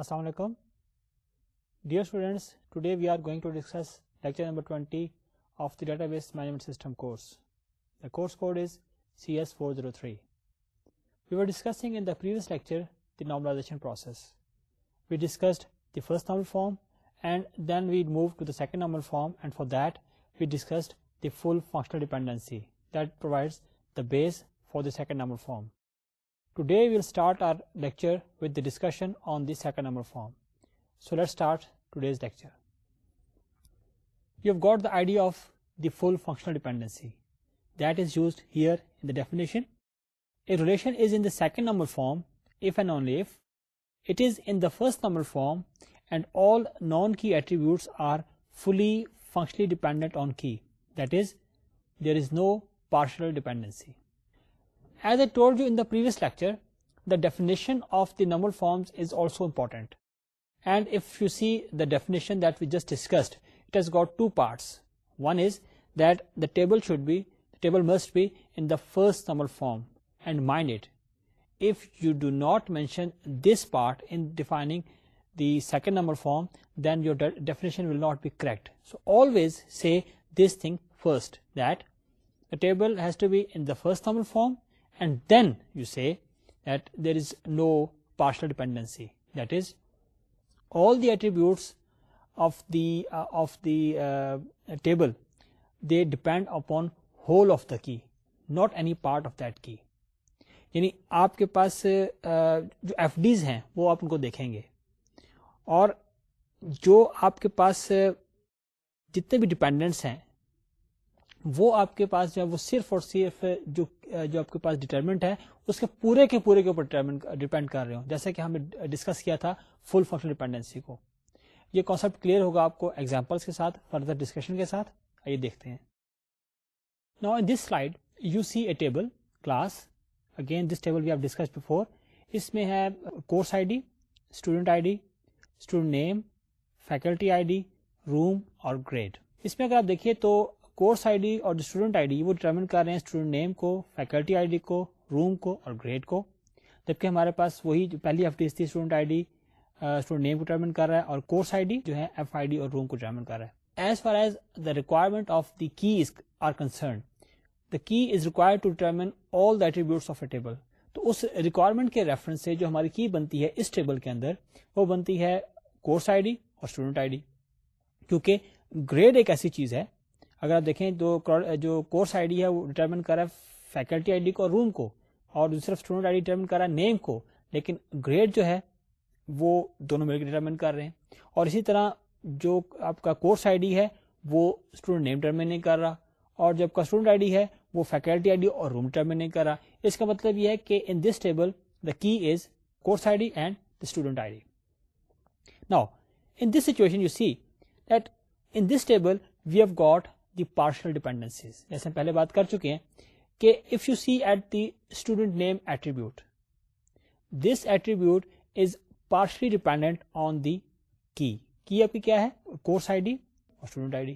السلام علیکم dear students today we are going to discuss lecture number lecture thirty of the database management system course the course code is C S four zero three we are discussing in the previous lecture the normalisation process we discussed the first normal form and then we move to the second normal form and for that we discussed the full functional dependency that provides the base for the second normal form Today we will start our lecture with the discussion on the second number form. So let's start today's lecture. You have got the idea of the full functional dependency that is used here in the definition. A relation is in the second number form if and only if it is in the first number form and all non-key attributes are fully functionally dependent on key. That is, there is no partial dependency. As I told you in the previous lecture, the definition of the number forms is also important. And if you see the definition that we just discussed, it has got two parts. One is that the table must be in the first number form, and mind it, if you do not mention this part in defining the second number form, then your definition will not be correct. So always say this thing first, that the table has to be in the first number form and then you see that there is no partial dependency that is all the attributes of of the the table they depend upon whole of the key not any part of that key یعنی آپ کے پاس جو F Ds ہیں وہ آپ ان کو دیکھیں گے اور جو آپ کے پاس جتنے بھی ڈپینڈنٹس ہیں وہ آپ کے پاس جو ہے وہ صرف اور صرف جو جو آپ کے پاس ڈیٹرمنٹ ہے اس کے پورے کے پورے کے اوپر ڈیپینڈ کر رہے ہوں جیسے کہ ہم نے ڈسکس کیا تھا فل فنکشن ڈیپینڈنسی کو یہ کانسیپٹ کلیئر ہوگا آپ کو ایگزامپلس کے ساتھ فردر ڈسکشن کے ساتھ آئیے دیکھتے ہیں نا in this slide you see a table class again this table we have discussed before اس میں ہے course I D student I D student name faculty I D room اور گریڈ اس میں اگر آپ دیکھیے تو کورس آئی ڈی اور اسٹوڈنٹ آئی ڈی وہ ڈیٹرمن کر رہے ہیں اسٹوڈنٹ نیم کو فیکلٹی آئی ڈی کو روم کو اور گریڈ کو جبکہ ہمارے پاس وہی جو پہلی افڈیز تھی student I D student name کو ڈیٹرمن کر رہا ہے اور کورس آئی ڈی جو ہے ایف آئی ڈی اور روم کو ڈیٹرمن کر رہا ہے as as far the the the requirement of of the keys are concern key is require to determine all attributes a table تو اس ریکوائرمنٹ کے ریفرنس سے جو ہماری کی بنتی ہے اس ٹیبل کے اندر وہ بنتی ہے کورس آئی ڈی اور اسٹوڈنٹ آئی ڈی کیونکہ گریڈ ایک ایسی چیز ہے اگر آپ دیکھیں تو جو کورس آئی ڈی ہے وہ ڈیٹرمنٹ کرا ہے فیکلٹی آئی ڈی کو روم کو اور دوسرا اسٹوڈنٹ آئی ڈی ڈیٹرمنٹ کرا ہے نیم کو لیکن گریڈ جو ہے وہ دونوں مل کے ڈیٹرمنٹ کر رہے ہیں اور اسی طرح جو آپ کا کورس آئی ڈی ہے وہ اسٹوڈنٹ نیم ڈٹرمین نہیں کر رہا اور کا اسٹوڈنٹ آئی ڈی ہے وہ فیکلٹی آئی ڈی اور روم ڈٹرمین نہیں کر رہا اس کا مطلب یہ ہے کہ ان this table the key is course I D and the student I D now in this situation you see that in this table we have got the partial dependencies جیسے پہلے بات کر چکے ہیں کہ if you see at the student name attribute this attribute is partially dependent on the key key key آپ کیا ہے کورس آئی ڈی اور اسٹوڈنٹ آئی ڈی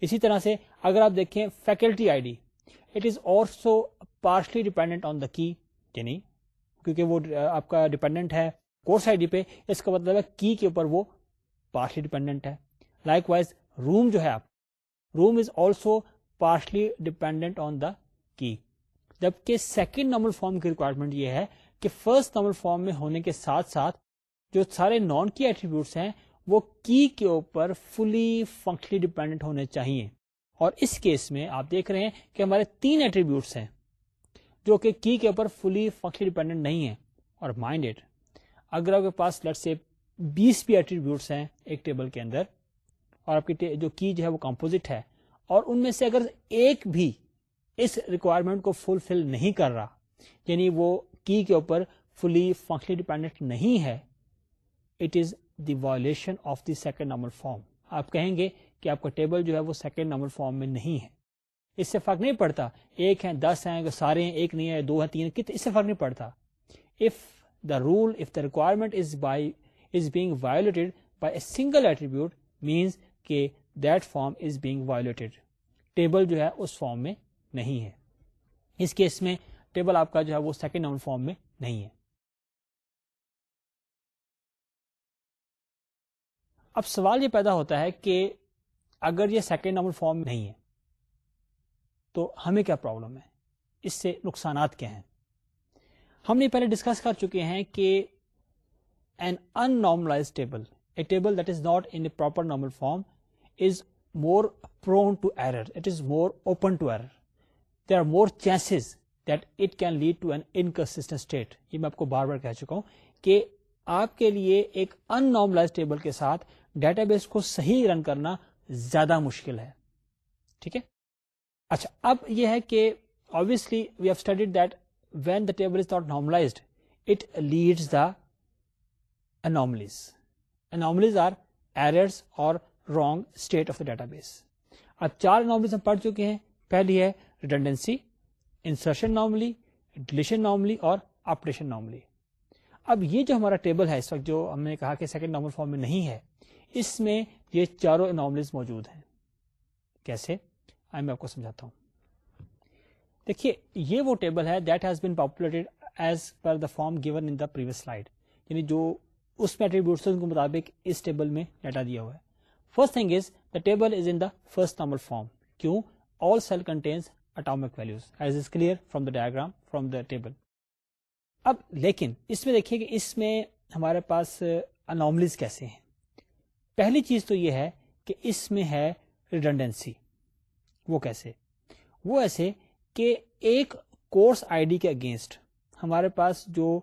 اسی طرح سے اگر آپ دیکھیں faculty I D it is also partially dependent on the key یعنی کیونکہ وہ آپ کا ڈیپینڈنٹ ہے کورس آئی ڈی پہ اس کا مطلب کی کے اوپر وہ پارشلی ڈیپینڈنٹ ہے لائک وائز روم جو ہے آپ room is also partially dependent on the key جبکہ سیکنڈ نمبر فارم کی ریکوائرمنٹ یہ ہے کہ فرسٹ نمبر فارم میں ہونے کے ساتھ ساتھ جو سارے نان کی ایٹریبیوٹس ہیں وہ کی کے اوپر فلی فنکشنلی ڈپینڈنٹ ہونے چاہیے اور اس کیس میں آپ دیکھ رہے ہیں کہ ہمارے تین ایٹریبیوٹس ہیں جو کہ کی کے اوپر فلی فنکشنلی ڈیپینڈنٹ نہیں ہے اور مائنڈ اگر آپ کے پاس لٹ سے بیس بھی ایٹریبیوٹس ہیں ایک ٹیبل کے اندر اور آپ کی جو کی جو ہے وہ کمپوزٹ ہے اور ان میں سے اگر ایک بھی اس ریکوائرمنٹ کو فل فل نہیں کر رہا یعنی وہ کی کے اوپر فلی فنکشنلی ڈیپینڈنٹ نہیں ہے it is the violation of the second number form آپ کہیں گے کہ آپ کا ٹیبل جو ہے وہ سیکنڈ نمبر فارم میں نہیں ہے اس سے فرق نہیں پڑتا ایک ہیں دس ہیں سارے ہیں ایک نہیں ہے دو ہے تین اس سے فرق نہیں پڑتا if the rule of the requirement is is by being violated by a single attribute means کہ that form is being violated table جو ہے اس فارم میں نہیں ہے اس کیس میں ٹیبل آپ کا جو ہے وہ سیکنڈ نارمل فارم میں نہیں ہے اب سوال یہ پیدا ہوتا ہے کہ اگر یہ سیکنڈ نمبر فارم نہیں ہے تو ہمیں کیا پرابلم ہے اس سے نقصانات کیا ہیں ہم نے پہلے ڈسکس کر چکے ہیں کہ an unnormalise table a table that is not in proper normal form more پر ٹوٹ is more open to error there more chances than lead to an inconsistent یہ بار بار کہہ چکا ہوں کہ آپ کے لیے ایک ان نارملائز ٹیبل کے ساتھ ڈیٹا بیس کو صحیح رن کرنا زیادہ مشکل ہے ٹھیک ہے اچھا اب یہ ہے کہ obviously we have studied that when the table is not normalised the errors اور wrong state of the database اب چار نارملیز ہم پڑھ چکے ہیں پہلی ہے redundancy insertion anomaly deletion anomaly اور آپریشن نارملی اب یہ جو ہمارا ٹیبل ہے اس وقت جو ہم نے کہا کہ سیکنڈ نارمل فارم میں نہیں ہے اس میں یہ چاروں موجود ہیں کیسے میں آپ کو سمجھاتا ہوں دیکھیے یہ وہ ٹیبل ہے that has been populated as per the form given in the previous slide یعنی جو اس پیٹریبیوسن کے مطابق اس ٹیبل میں ڈیٹا دیا ہوا ہے first thing is the table is in the first normal form کیوں all cell contains atomic values as is clear from the diagram from the table اب لیکن اس میں دیکھیے کہ اس میں ہمارے پاس اناملز کیسے ہیں پہلی چیز تو یہ ہے کہ اس میں ہے ریڈنڈنسی وہ کیسے وہ ایسے کہ ایک کورس آئی ڈی کے اگینسٹ ہمارے پاس جو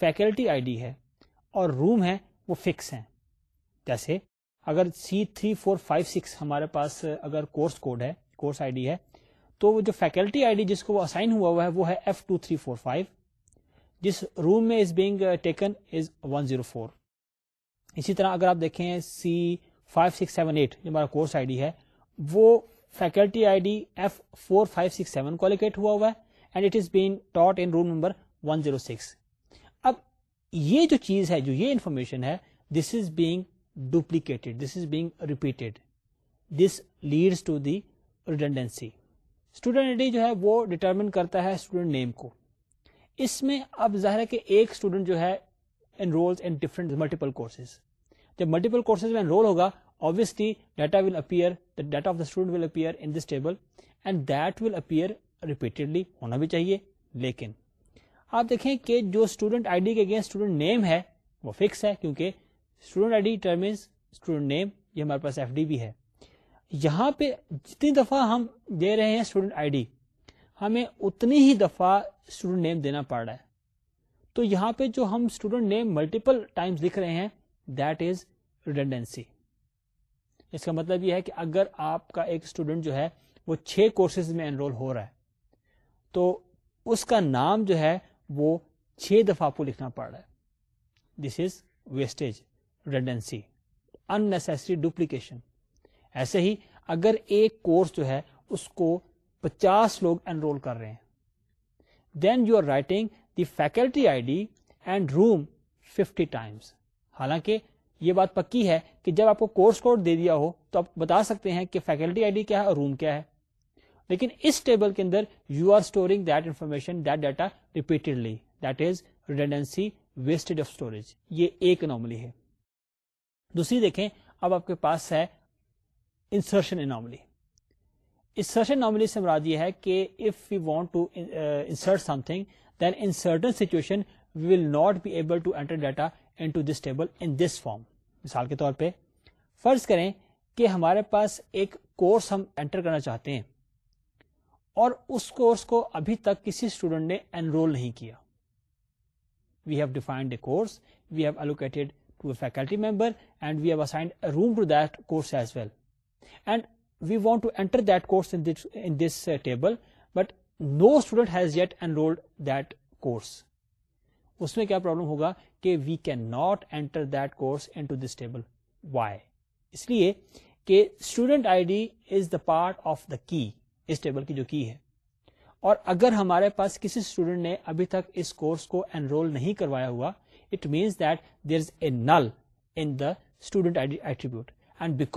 فیکلٹی آئی ڈی ہے اور روم ہے وہ فکس ہیں جیسے اگر C three four five six ہمارے پاس اگر کورس کوڈ ہے کورس آئی ڈی ہے تو وہ جو فیکلٹی آئی ڈی جس کو وہ اسائن ہوا ہوا ہے وہ ہے F two three four five جس روم میں is being taken as one zero four اسی طرح اگر آپ دیکھیں C five six seven eight جو ہمارا کورس آئی ڈی ہے وہ faculty I D F four five six seven کو کوالیفیٹ ہوا ہوا ہے and it is been taught in room number one zero six اب یہ جو چیز ہے جو یہ انفارمیشن ہے this is being duplicated. This is being repeated. This leads to the redundancy. student id جو ہے وہ determine کرتا ہے student name کو اس میں اب ظاہر ہے کہ ایک اسٹوڈنٹ جو ہے enrol in different multiple courses جب ملٹیپل کورسز میں انرول ہوگا obviously data will appear the data of the student will appear in this table and that will appear repeatedly ہونا بھی چاہیے لیکن آپ دیکھیں کہ جو اسٹوڈنٹ آئی ڈی کے اگینسٹ اسٹوڈنٹ نیم ہے وہ فکس ہے کیونکہ student I D determines student name یہ ہمارے پاس ایف ڈی بھی ہے یہاں پہ جتنی دفعہ ہم دے رہے ہیں اسٹوڈنٹ آئی ڈی ہمیں اتنی ہی دفعہ اسٹوڈنٹ نیم دینا پڑ رہا ہے تو یہاں پہ جو ہم اسٹوڈنٹ نیم ملٹیپل ٹائم لکھ رہے ہیں دیٹ از ریڈنڈنسی اس کا مطلب یہ ہے کہ اگر آپ کا ایک اسٹوڈنٹ جو ہے وہ چھ کورسز میں انرول ہو رہا ہے تو اس کا نام جو ہے وہ چھ دفعہ آپ کو لکھنا پڑ رہا ہے دس از ویسٹیج ریڈنسی انسری ڈپلیکیشن ایسے ہی اگر ایک کورس جو ہے اس کو پچاس لوگ انرول کر رہے ہیں then you are writing the faculty I D and room fifty times حالانکہ یہ بات پکی ہے کہ جب آپ کو کورس کوڈ دے دیا ہو تو آپ بتا سکتے ہیں کہ فیکلٹی آئی ڈی کیا ہے اور روم کیا ہے لیکن اس ٹیبل کے اندر you are storing that information that data repeatedly that is redundancy wasted of storage یہ ایک نارملی ہے دوسری دیکھیں اب آپ کے پاس ہے انسرشن اناملی انسرشن اناملی سے مراد یہ ہے کہ if you want to insert something then in certain situation we will not be able to enter data into this table in this form مثال کے طور پہ فرض کریں کہ ہمارے پاس ایک کورس ہم انٹر کرنا چاہتے ہیں اور اس کورس کو ابھی تک کسی اسٹوڈنٹ نے انرول نہیں کیا we have defined a course we have allocated faculty member and we've assigned room to دور as well and we want to enters but no student has yet enrolled دور اس میں کیا پرابلم ہوگا کہ we can not enter that course to this table why اس لیے کہ student I D is the part of the key us table کی جو کی ہے اور اگر ہمارے پاس کسی اسٹوڈنٹ نے ابھی تک اس کورس کو انرول نہیں کروایا ہوا it means that there is a null in the student I D attribute and back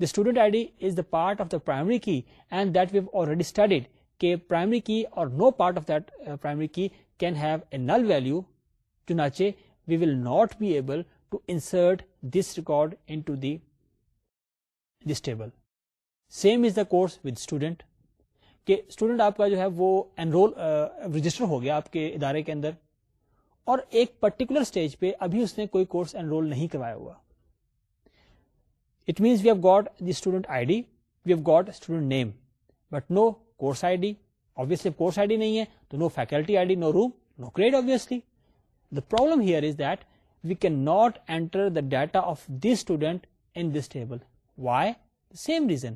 the student I D is the part of the primary key and that we've already studied کہ primary key اور no part of that primary key can have a null value not we will not be able to insert this record table. Same is the course with student کہ student آپ کا جو ہے وہ انرول register ہو گیا آپ کے ادارے کے اندر اور ایک پرٹیکولر اسٹیج پہ ابھی اس نے کوئی کورس انرول نہیں کروایا ہوا it means we have got the student I D we have got student name but no course I D obviously course I D نہیں ہے تو no faculty I D no room no the problem here is that we can not enter the data of this student in this table why the same reason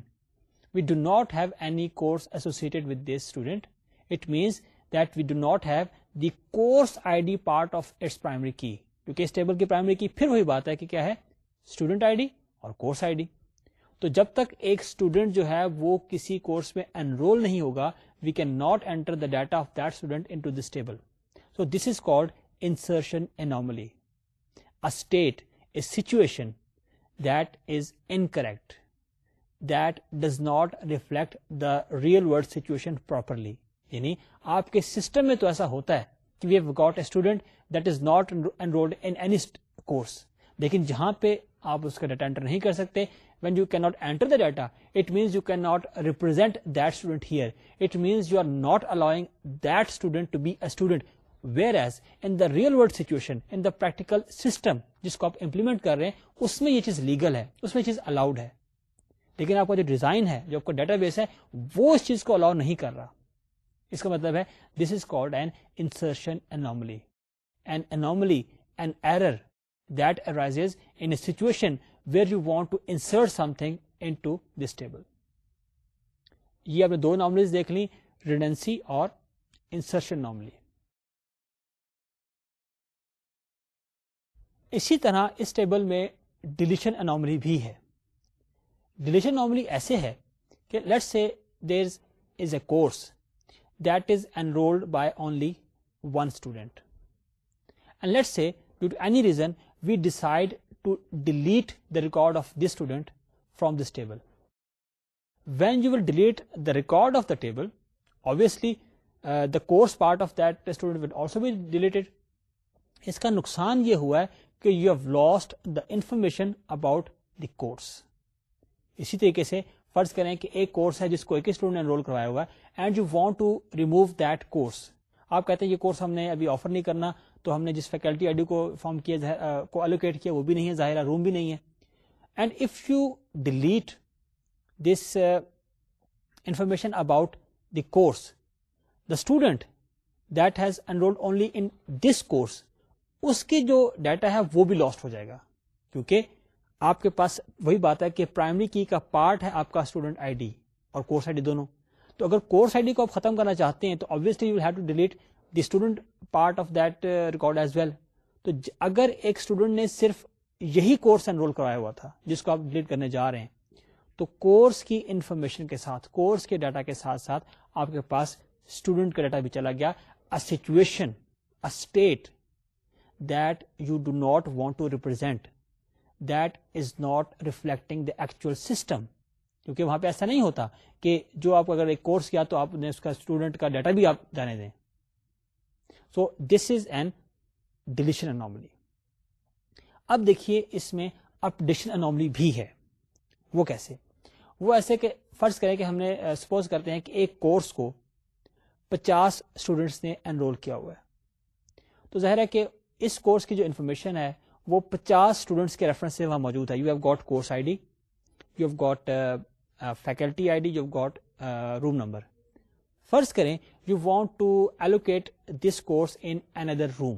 we do not have any course associated with this student it means that we do not have the course I D part of its primary key کیونکہ اس table کی primary key پھر وہی بات ہے کہ کیا ہے اسٹوڈنٹ آئی ڈی اور کورس آئی ڈی تو جب تک ایک اسٹوڈنٹ جو ہے وہ کسی کورس میں انرول نہیں ہوگا we can not enter the data of that student in this table so this is called insertion anomaly state a situation that is correct that does not reflect the real world situation properly یعنی آپ کے system میں تو ایسا ہوتا ہے کہ we have got a student that is not enrolled any course لیکن جہاں پہ آپ اس کا ڈیٹا انٹر نہیں کر سکتے when you can not enter the data it means you can not represent that student here it means you are not allowing that student to be a student where as in real world practical system جس کو آپ implement کر رہے ہیں اس میں یہ چیز legal ہے اس میں یہ چیز الاؤڈ ہے لیکن آپ کا جو ڈیزائن ہے جو آپ کا ڈیٹا بیس ہے وہ اس چیز کو الاؤ نہیں کر رہا اس کا مطلب ہے this is called an insertion anomaly an anomaly an error that arise in situation where you want to insert something into this table یہ آپ نے دو ناملیز دیکھ لی ریڈنسی اور انسرشن ناملی اسی طرح اس ٹیبل میں ڈیلیشن اینوملی بھی ہے ڈیلیشن نارملی ایسے ہے کہ let's say there is a course And and let's say to to any reason we to to the the record of this student from this table when you delete delete the record of the table uh, the course part of that student will also be deleted اس کا نقصان یہ ہوا ہے کہ you have lost the information about the course اسی طریقے سے فرض کریں کہ ایک کورس ہے جس کو ایک نے انرول کروایا ہوا ہے and you want to remove that course آپ کہتے ہیں یہ کورس ہم نے ابھی آفر نہیں کرنا تو ہم نے جس فیکلٹی آئی ڈی کو فارم کیا کو الوکیٹ کیا وہ بھی نہیں ہے ظاہر روم بھی نہیں ہے and if you delete this information about the course the student that has enrolled only in this course اس کے جو ڈیٹا ہے وہ بھی لاسٹ ہو جائے گا کیونکہ آپ کے پاس وہی بات ہے کہ پرائمری کی کا پارٹ ہے آپ کا اسٹوڈنٹ آئی ڈی اور کورس آئی ڈی دونوں تو اگر کورس آئی ڈی کو آپ ختم کرنا چاہتے ہیں تو you have to delete the student part of that record as well تو اگر ایک اسٹوڈنٹ نے صرف یہی کورس انرول کرایا ہوا تھا جس کو آپ ڈیلیٹ کرنے جا رہے ہیں تو کورس کی انفارمیشن کے ساتھ کورس کے ڈاٹا کے ساتھ ساتھ آپ کے پاس اسٹوڈنٹ کا ڈاٹا بھی چلا گیا situation state you do not want to represent that is not reflecting the actual system کیونکہ وہاں پہ ایسا نہیں ہوتا کہ جو آپ اگر ایک کورس کیا تو آپ نے اس کا اسٹوڈنٹ کا ڈیٹا بھی آپ جانے دیں so this is an deletion anomaly اب دیکھیے اس میں اپڈیشن ڈیشن انوملی بھی ہے وہ کیسے وہ ایسے کہ فرض کریں کہ ہم نے سپوز کرتے ہیں کہ ایک کورس کو پچاس اسٹوڈینٹس نے انرول کیا ہوا ہے تو ظاہر ہے کہ اس کورس کی جو انفارمیشن ہے وہ پچاس اسٹوڈینٹس کے ریفرنس سے وہاں موجود ہے you have got course I D you have got faculty I D you got room number فرض کریں you want to allocate this course course another room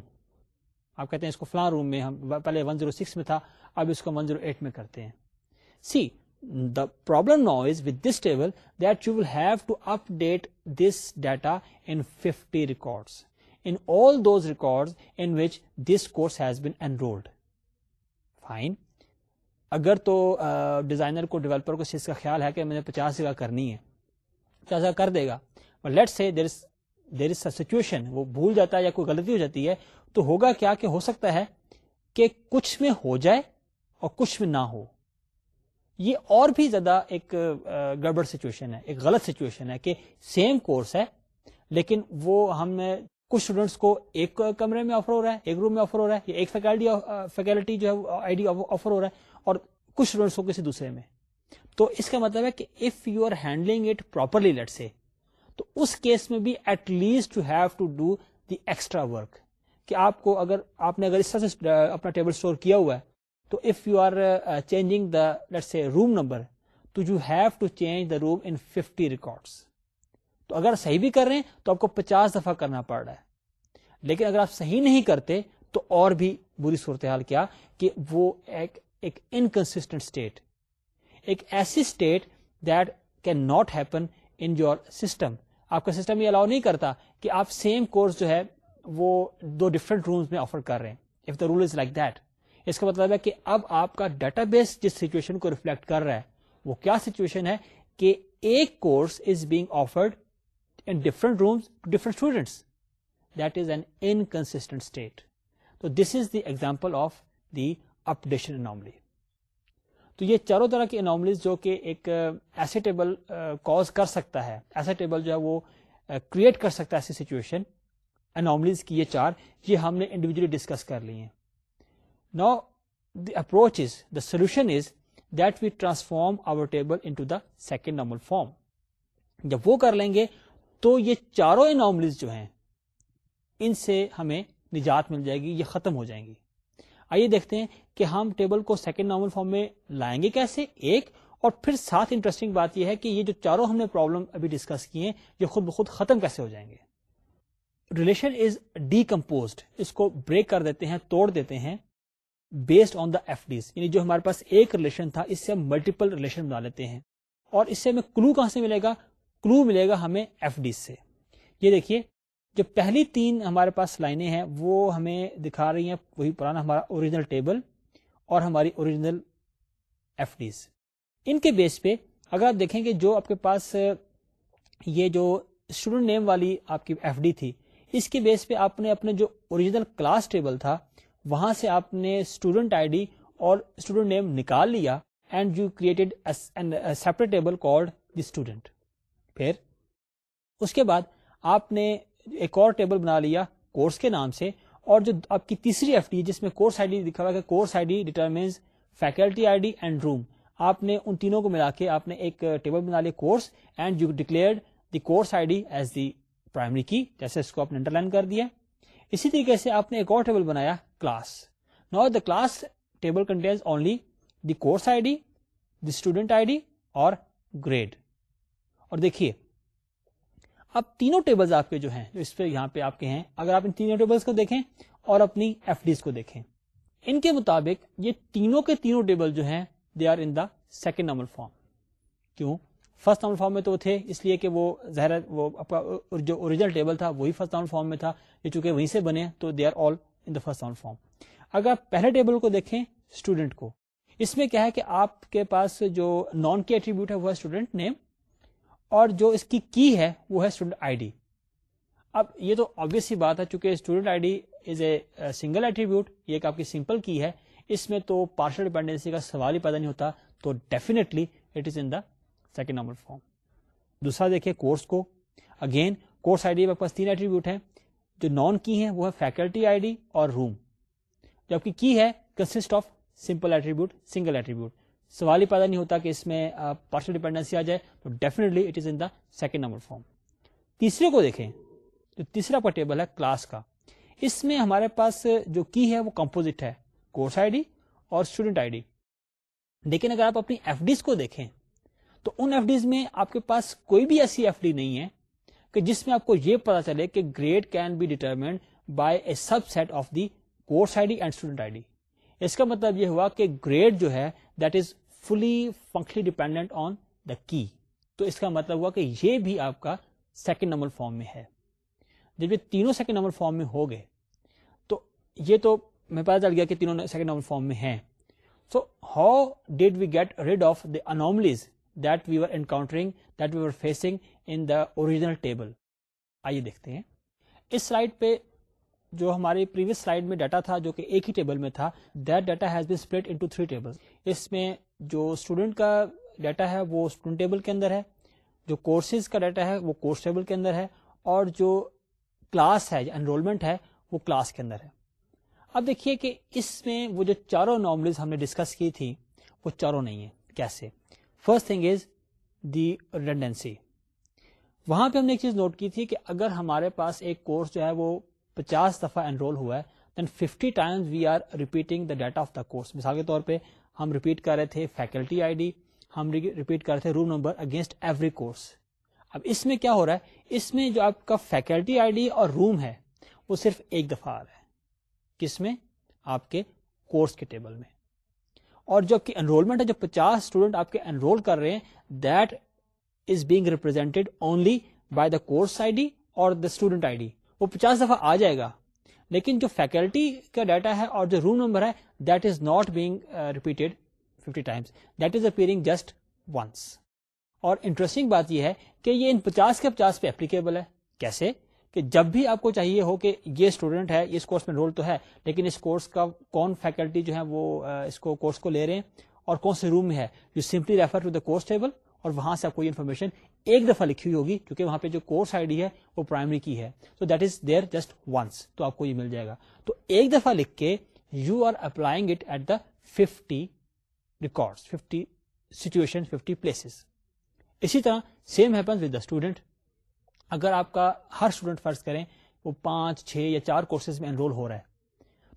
آپ کہتے ہیں اس کو فلاں روم میں ہم پہلے 106 میں تھا اب اس کو 108 میں کرتے ہیں see the problem now is with this table that you will have to update this data in in 50 records all those record in which this course has been and fine اگر تو ڈیزائنر کو developer کو چیز کا خیال ہے کہ میں نے پچاس جگہ کرنی ہے پچاس جگہ کر دے گا let's say there there is a وہ بھول جاتا ہے یا کوئی غلطی ہو جاتی ہے تو ہوگا کیا کہ ہو سکتا ہے کہ کچھ میں ہو جائے اور کچھ میں نہ ہو یہ اور بھی زیادہ ایک گڑبڑ سچویشن ہے ایک غلط سچویشن ہے کہ سیم کورس ہے لیکن وہ ہم کچھ اسٹوڈینٹس کو ایک کمرے میں آفر ہو رہا ہے ایک روم میں آفر ہو رہا ہے یا ایک فیکلٹی فیکلٹی جو ہے آئی ڈی آفر ہو رہا ہے اور کچھ اسٹوڈینٹس ہو کسی دوسرے میں تو اس کا مطلب ہے کہ if you are handling it properly let's say تو اس کیس میں بھی at least you have to do the extra work کہ آپ آپ کو اگر اگر نے اس طرح سے اپنا ٹیبل اسٹور کیا ہوا ہے تو if you are changing the let's say room number تو you have to change the room in fifty records تو اگر صحیح بھی کر رہے ہیں تو آپ کو پچاس دفعہ کرنا پڑ رہا ہے لیکن اگر آپ صحیح نہیں کرتے تو اور بھی بری صورتحال کیا کہ وہ ایک ایک انکنسٹنٹ اسٹیٹ ایک ایسی state that can not happen in your system آپ کا سسٹم یہ الاؤ نہیں کرتا کہ آپ سیم کورس جو ہے وہ دو ڈفرنٹ رومس میں آفر کر رہے ہیں if the rule is like that اس کا مطلب ہے کہ اب آپ کا ڈیٹا بیس جس سچویشن کو ریفلیکٹ کر رہا ہے وہ کیا سچویشن ہے کہ ایک course is being offered in different rooms different students that is an inconsistent state تو this is the example of the updation anomaly تو یہ چاروں طرح کی اناملیز جو کہ ایک ایسے ٹیبل کاز کر سکتا ہے ایسا ٹیبل جو ہے وہ کریٹ کر سکتا ہے ایسی سچویشن اناملیز کی یہ چار یہ ہم نے انڈیویجلی ڈسکس کر لی ہیں the approach is the solution is that we transform our table into the second normal form جب وہ کر لیں گے تو یہ چاروں انوملیز جو ہیں ان سے ہمیں نجات مل جائے گی یہ ختم ہو جائیں گی آئیے دیکھتے ہیں کہ ہم ٹیبل کو سیکنڈ نارمل فارم میں لائیں گے کیسے ایک اور پھر ساتھ انٹرسٹنگ بات یہ ہے کہ یہ جو چاروں ہم نے پرابلم ابھی ڈسکس کیے ہیں یہ خود بخود ختم کیسے ہو جائیں گے ریلیشن از ڈیکمپوزڈ اس کو بریک کر دیتے ہیں توڑ دیتے ہیں based on the F Ds یعنی جو ہمارے پاس ایک ریلیشن تھا اس سے ہم ملٹیپل ریلیشن بنا لیتے ہیں اور اس سے ہمیں کلو کہاں سے ملے گا کلو ملے گا ہمیں ایف ڈیز سے یہ دیکھیے جو پہلی تین ہمارے پاس لائنیں ہیں وہ ہمیں دکھا رہی ہیں وہی پرانا ہمارا اوریجنل ٹیبل اور ہماری اوریجنل ایف ڈیز ان کے بیس پہ اگر آپ دیکھیں کہ جو آپ کے پاس یہ جو اسٹوڈنٹ نیم والی آپ کی ایف ڈی تھی اس کے بیس پہ آپ نے اپنے جو اوریجنل کلاس ٹیبل تھا وہاں سے آپ نے اسٹوڈنٹ آئی ڈی اور اسٹوڈنٹ نیم نکال لیا and you created separate table called the student پھر اس کے بعد آپ نے ایک اور ٹیبل بنا لیا کورس کے نام سے اور جو آپ کی تیسری ایف ڈی جس میں کورس آئی ڈی دکھا ہوا ہے ایک ٹیبل بنا لیا course and you declare the course I D as the primary key جیسے اس کو آپ نے انڈر لائن کر دیا اسی طریقے سے آپ نے ایک اور ٹیبل بنایا کلاس نا the class table contains only the course I D the student I D اور گریڈ اور دیکھیے اب تینوں ٹیبلز آپ کے جو ہیں جو اس پہ پہ یہاں آپ کے ہیں اگر آپ ان تینوں ٹیبلز کو دیکھیں اور اپنی ایف ڈیز کو دیکھیں ان کے مطابق یہ تینوں کے تینوں ٹیبل جو ہیں they are in the second number form کیوں فرسٹ نمبر فارم میں تو تھے اس لیے کہ وہ کا جو اوریجنل ٹیبل تھا وہی فرسٹ نمبر فارم میں تھا یہ چونکہ وہیں سے بنے تو they are all in the first number form اگر آپ پہلے ٹیبل کو دیکھیں اسٹوڈنٹ کو اس میں کیا ہے کہ آپ کے پاس جو نان کے ایٹریبیوٹ ہے وہ اسٹوڈنٹ نیم اور جو اس کی کی ہے وہ ہے اسٹوڈنٹ آئی ڈی اب یہ تو آبیس بات ہے چونکہ student I D is a single attribute یہ ایک آپ کی سمپل کی ہے اس میں تو پارشل ڈیپینڈینسی کا سوال ہی پیدا نہیں ہوتا تو definitely it is in the second number form دوسرا دیکھیے کورس کو اگین کورس آئی ڈی پاس تین ایٹریبیوٹ ہیں جو نان کی ہیں وہ ہے فیکلٹی آئی ڈی اور روم جبکہ کی ہے consist of simple attribute single attribute سوال ہی پیدا نہیں ہوتا کہ اس میں پارشل ڈیپینڈنسی آ جائے تو definitely it is in the second number form تیسرے کو دیکھیں تیسرا پر ٹیبل ہے کلاس کا اس میں ہمارے پاس جو کی ہے وہ کمپوزٹ ہے کورس آئی ڈی اور اسٹوڈنٹ آئی ڈی لیکن اگر آپ اپنی ایف ڈیز کو دیکھیں تو ان ایف ڈیز میں آپ کے پاس کوئی بھی ایسی ایف ڈی نہیں ہے کہ جس میں آپ کو یہ پتا چلے کہ grade can be determined by a subset of the course I D and student I D اس کا مطلب یہ ہوا کہ گریڈ جو ہے that is fully functionally dependent on the key تو اس کا مطلب ہوا کہ یہ بھی آپ کا سیکنڈ نمبر فارم میں ہے جب یہ تینوں سیکنڈ نمبر فارم میں ہو گئے تو یہ تو میں پتا چل گیا کہ تینوں سیکنڈ نمبر فارم میں ہیں so how did we get rid of the anomalies that we are encountering that we are facing in the original table آئیے دیکھتے ہیں اس سلائڈ پہ جو ہماری پریویس سلائڈ میں ڈیٹا تھا جو کہ ایک ہی ٹیبل میں تھا that data has been split into three table اس میں جو اسٹوڈنٹ کا ڈیٹا ہے وہ اسٹوڈنٹ ٹیبل کے اندر ہے جو کورسز کا ڈیٹا ہے وہ کورس ٹیبل کے اندر ہے اور جو کلاس ہے انرولمنٹ ہے وہ کلاس کے اندر ہے اب دیکھیے کہ اس میں وہ جو چاروں نارملیز ہم نے ڈسکس کی تھی وہ چاروں نہیں ہیں کیسے first thing is the redundancy وہاں پہ ہم نے ایک چیز نوٹ کی تھی کہ اگر ہمارے پاس ایک کورس جو ہے وہ پچاس دفعہ انرول ہوا ہے then fifty times we are repeating the data of the course مثال کے طور پہ ہم ریپیٹ کر رہے تھے فیکلٹی آئی ڈی ہم ریپیٹ کر رہے تھے room number against every course اب اس میں کیا ہو رہا ہے اس میں جو آپ کا فیکلٹی آئی ڈی اور روم ہے وہ صرف ایک دفعہ آ رہا ہے کس میں آپ کے کورس کے ٹیبل میں اور جو آپ کی انرولمنٹ ہے جو پچاس اسٹوڈنٹ آپ کے انرول کر رہے ہیں that is being represented only by the course I D اور دا اسٹوڈنٹ آئی ڈی وہ پچاس دفعہ آ جائے گا لیکن جو فیکلٹی کا ڈیٹا ہے اور جو روم نمبر ہے that is not being repeated fifty times that is appearing just once اور انٹرسٹنگ بات یہ ہے کہ یہ ان پچاس کے پچاس پہ اپلیکیبل ہے کیسے کہ جب بھی آپ کو چاہیے ہو کہ یہ اسٹوڈنٹ ہے اس کورس میں رول تو ہے لیکن اس کورس کا کون فیکلٹی جو ہے وہ uh, اس کو کورس کو لے رہے ہیں اور کون سے روم میں ہے you simply refer to the course table اور وہاں سے آپ کو یہ انفارمیشن ایک دفعہ لکھی ہوئی ہوگی کیونکہ وہاں پہ جو کورس آئی ڈی ہے وہ پرائمری کی ہے تو that is there just once تو آپ کو یہ مل جائے گا تو ایک دفعہ لکھ کے you are applying it at the fifty record fifty situation fifty places اسی طرح same happens with the student اگر آپ کا ہر اسٹوڈنٹ فرض کریں وہ پانچ چھ یا چار کورسز میں انرول ہو رہا ہے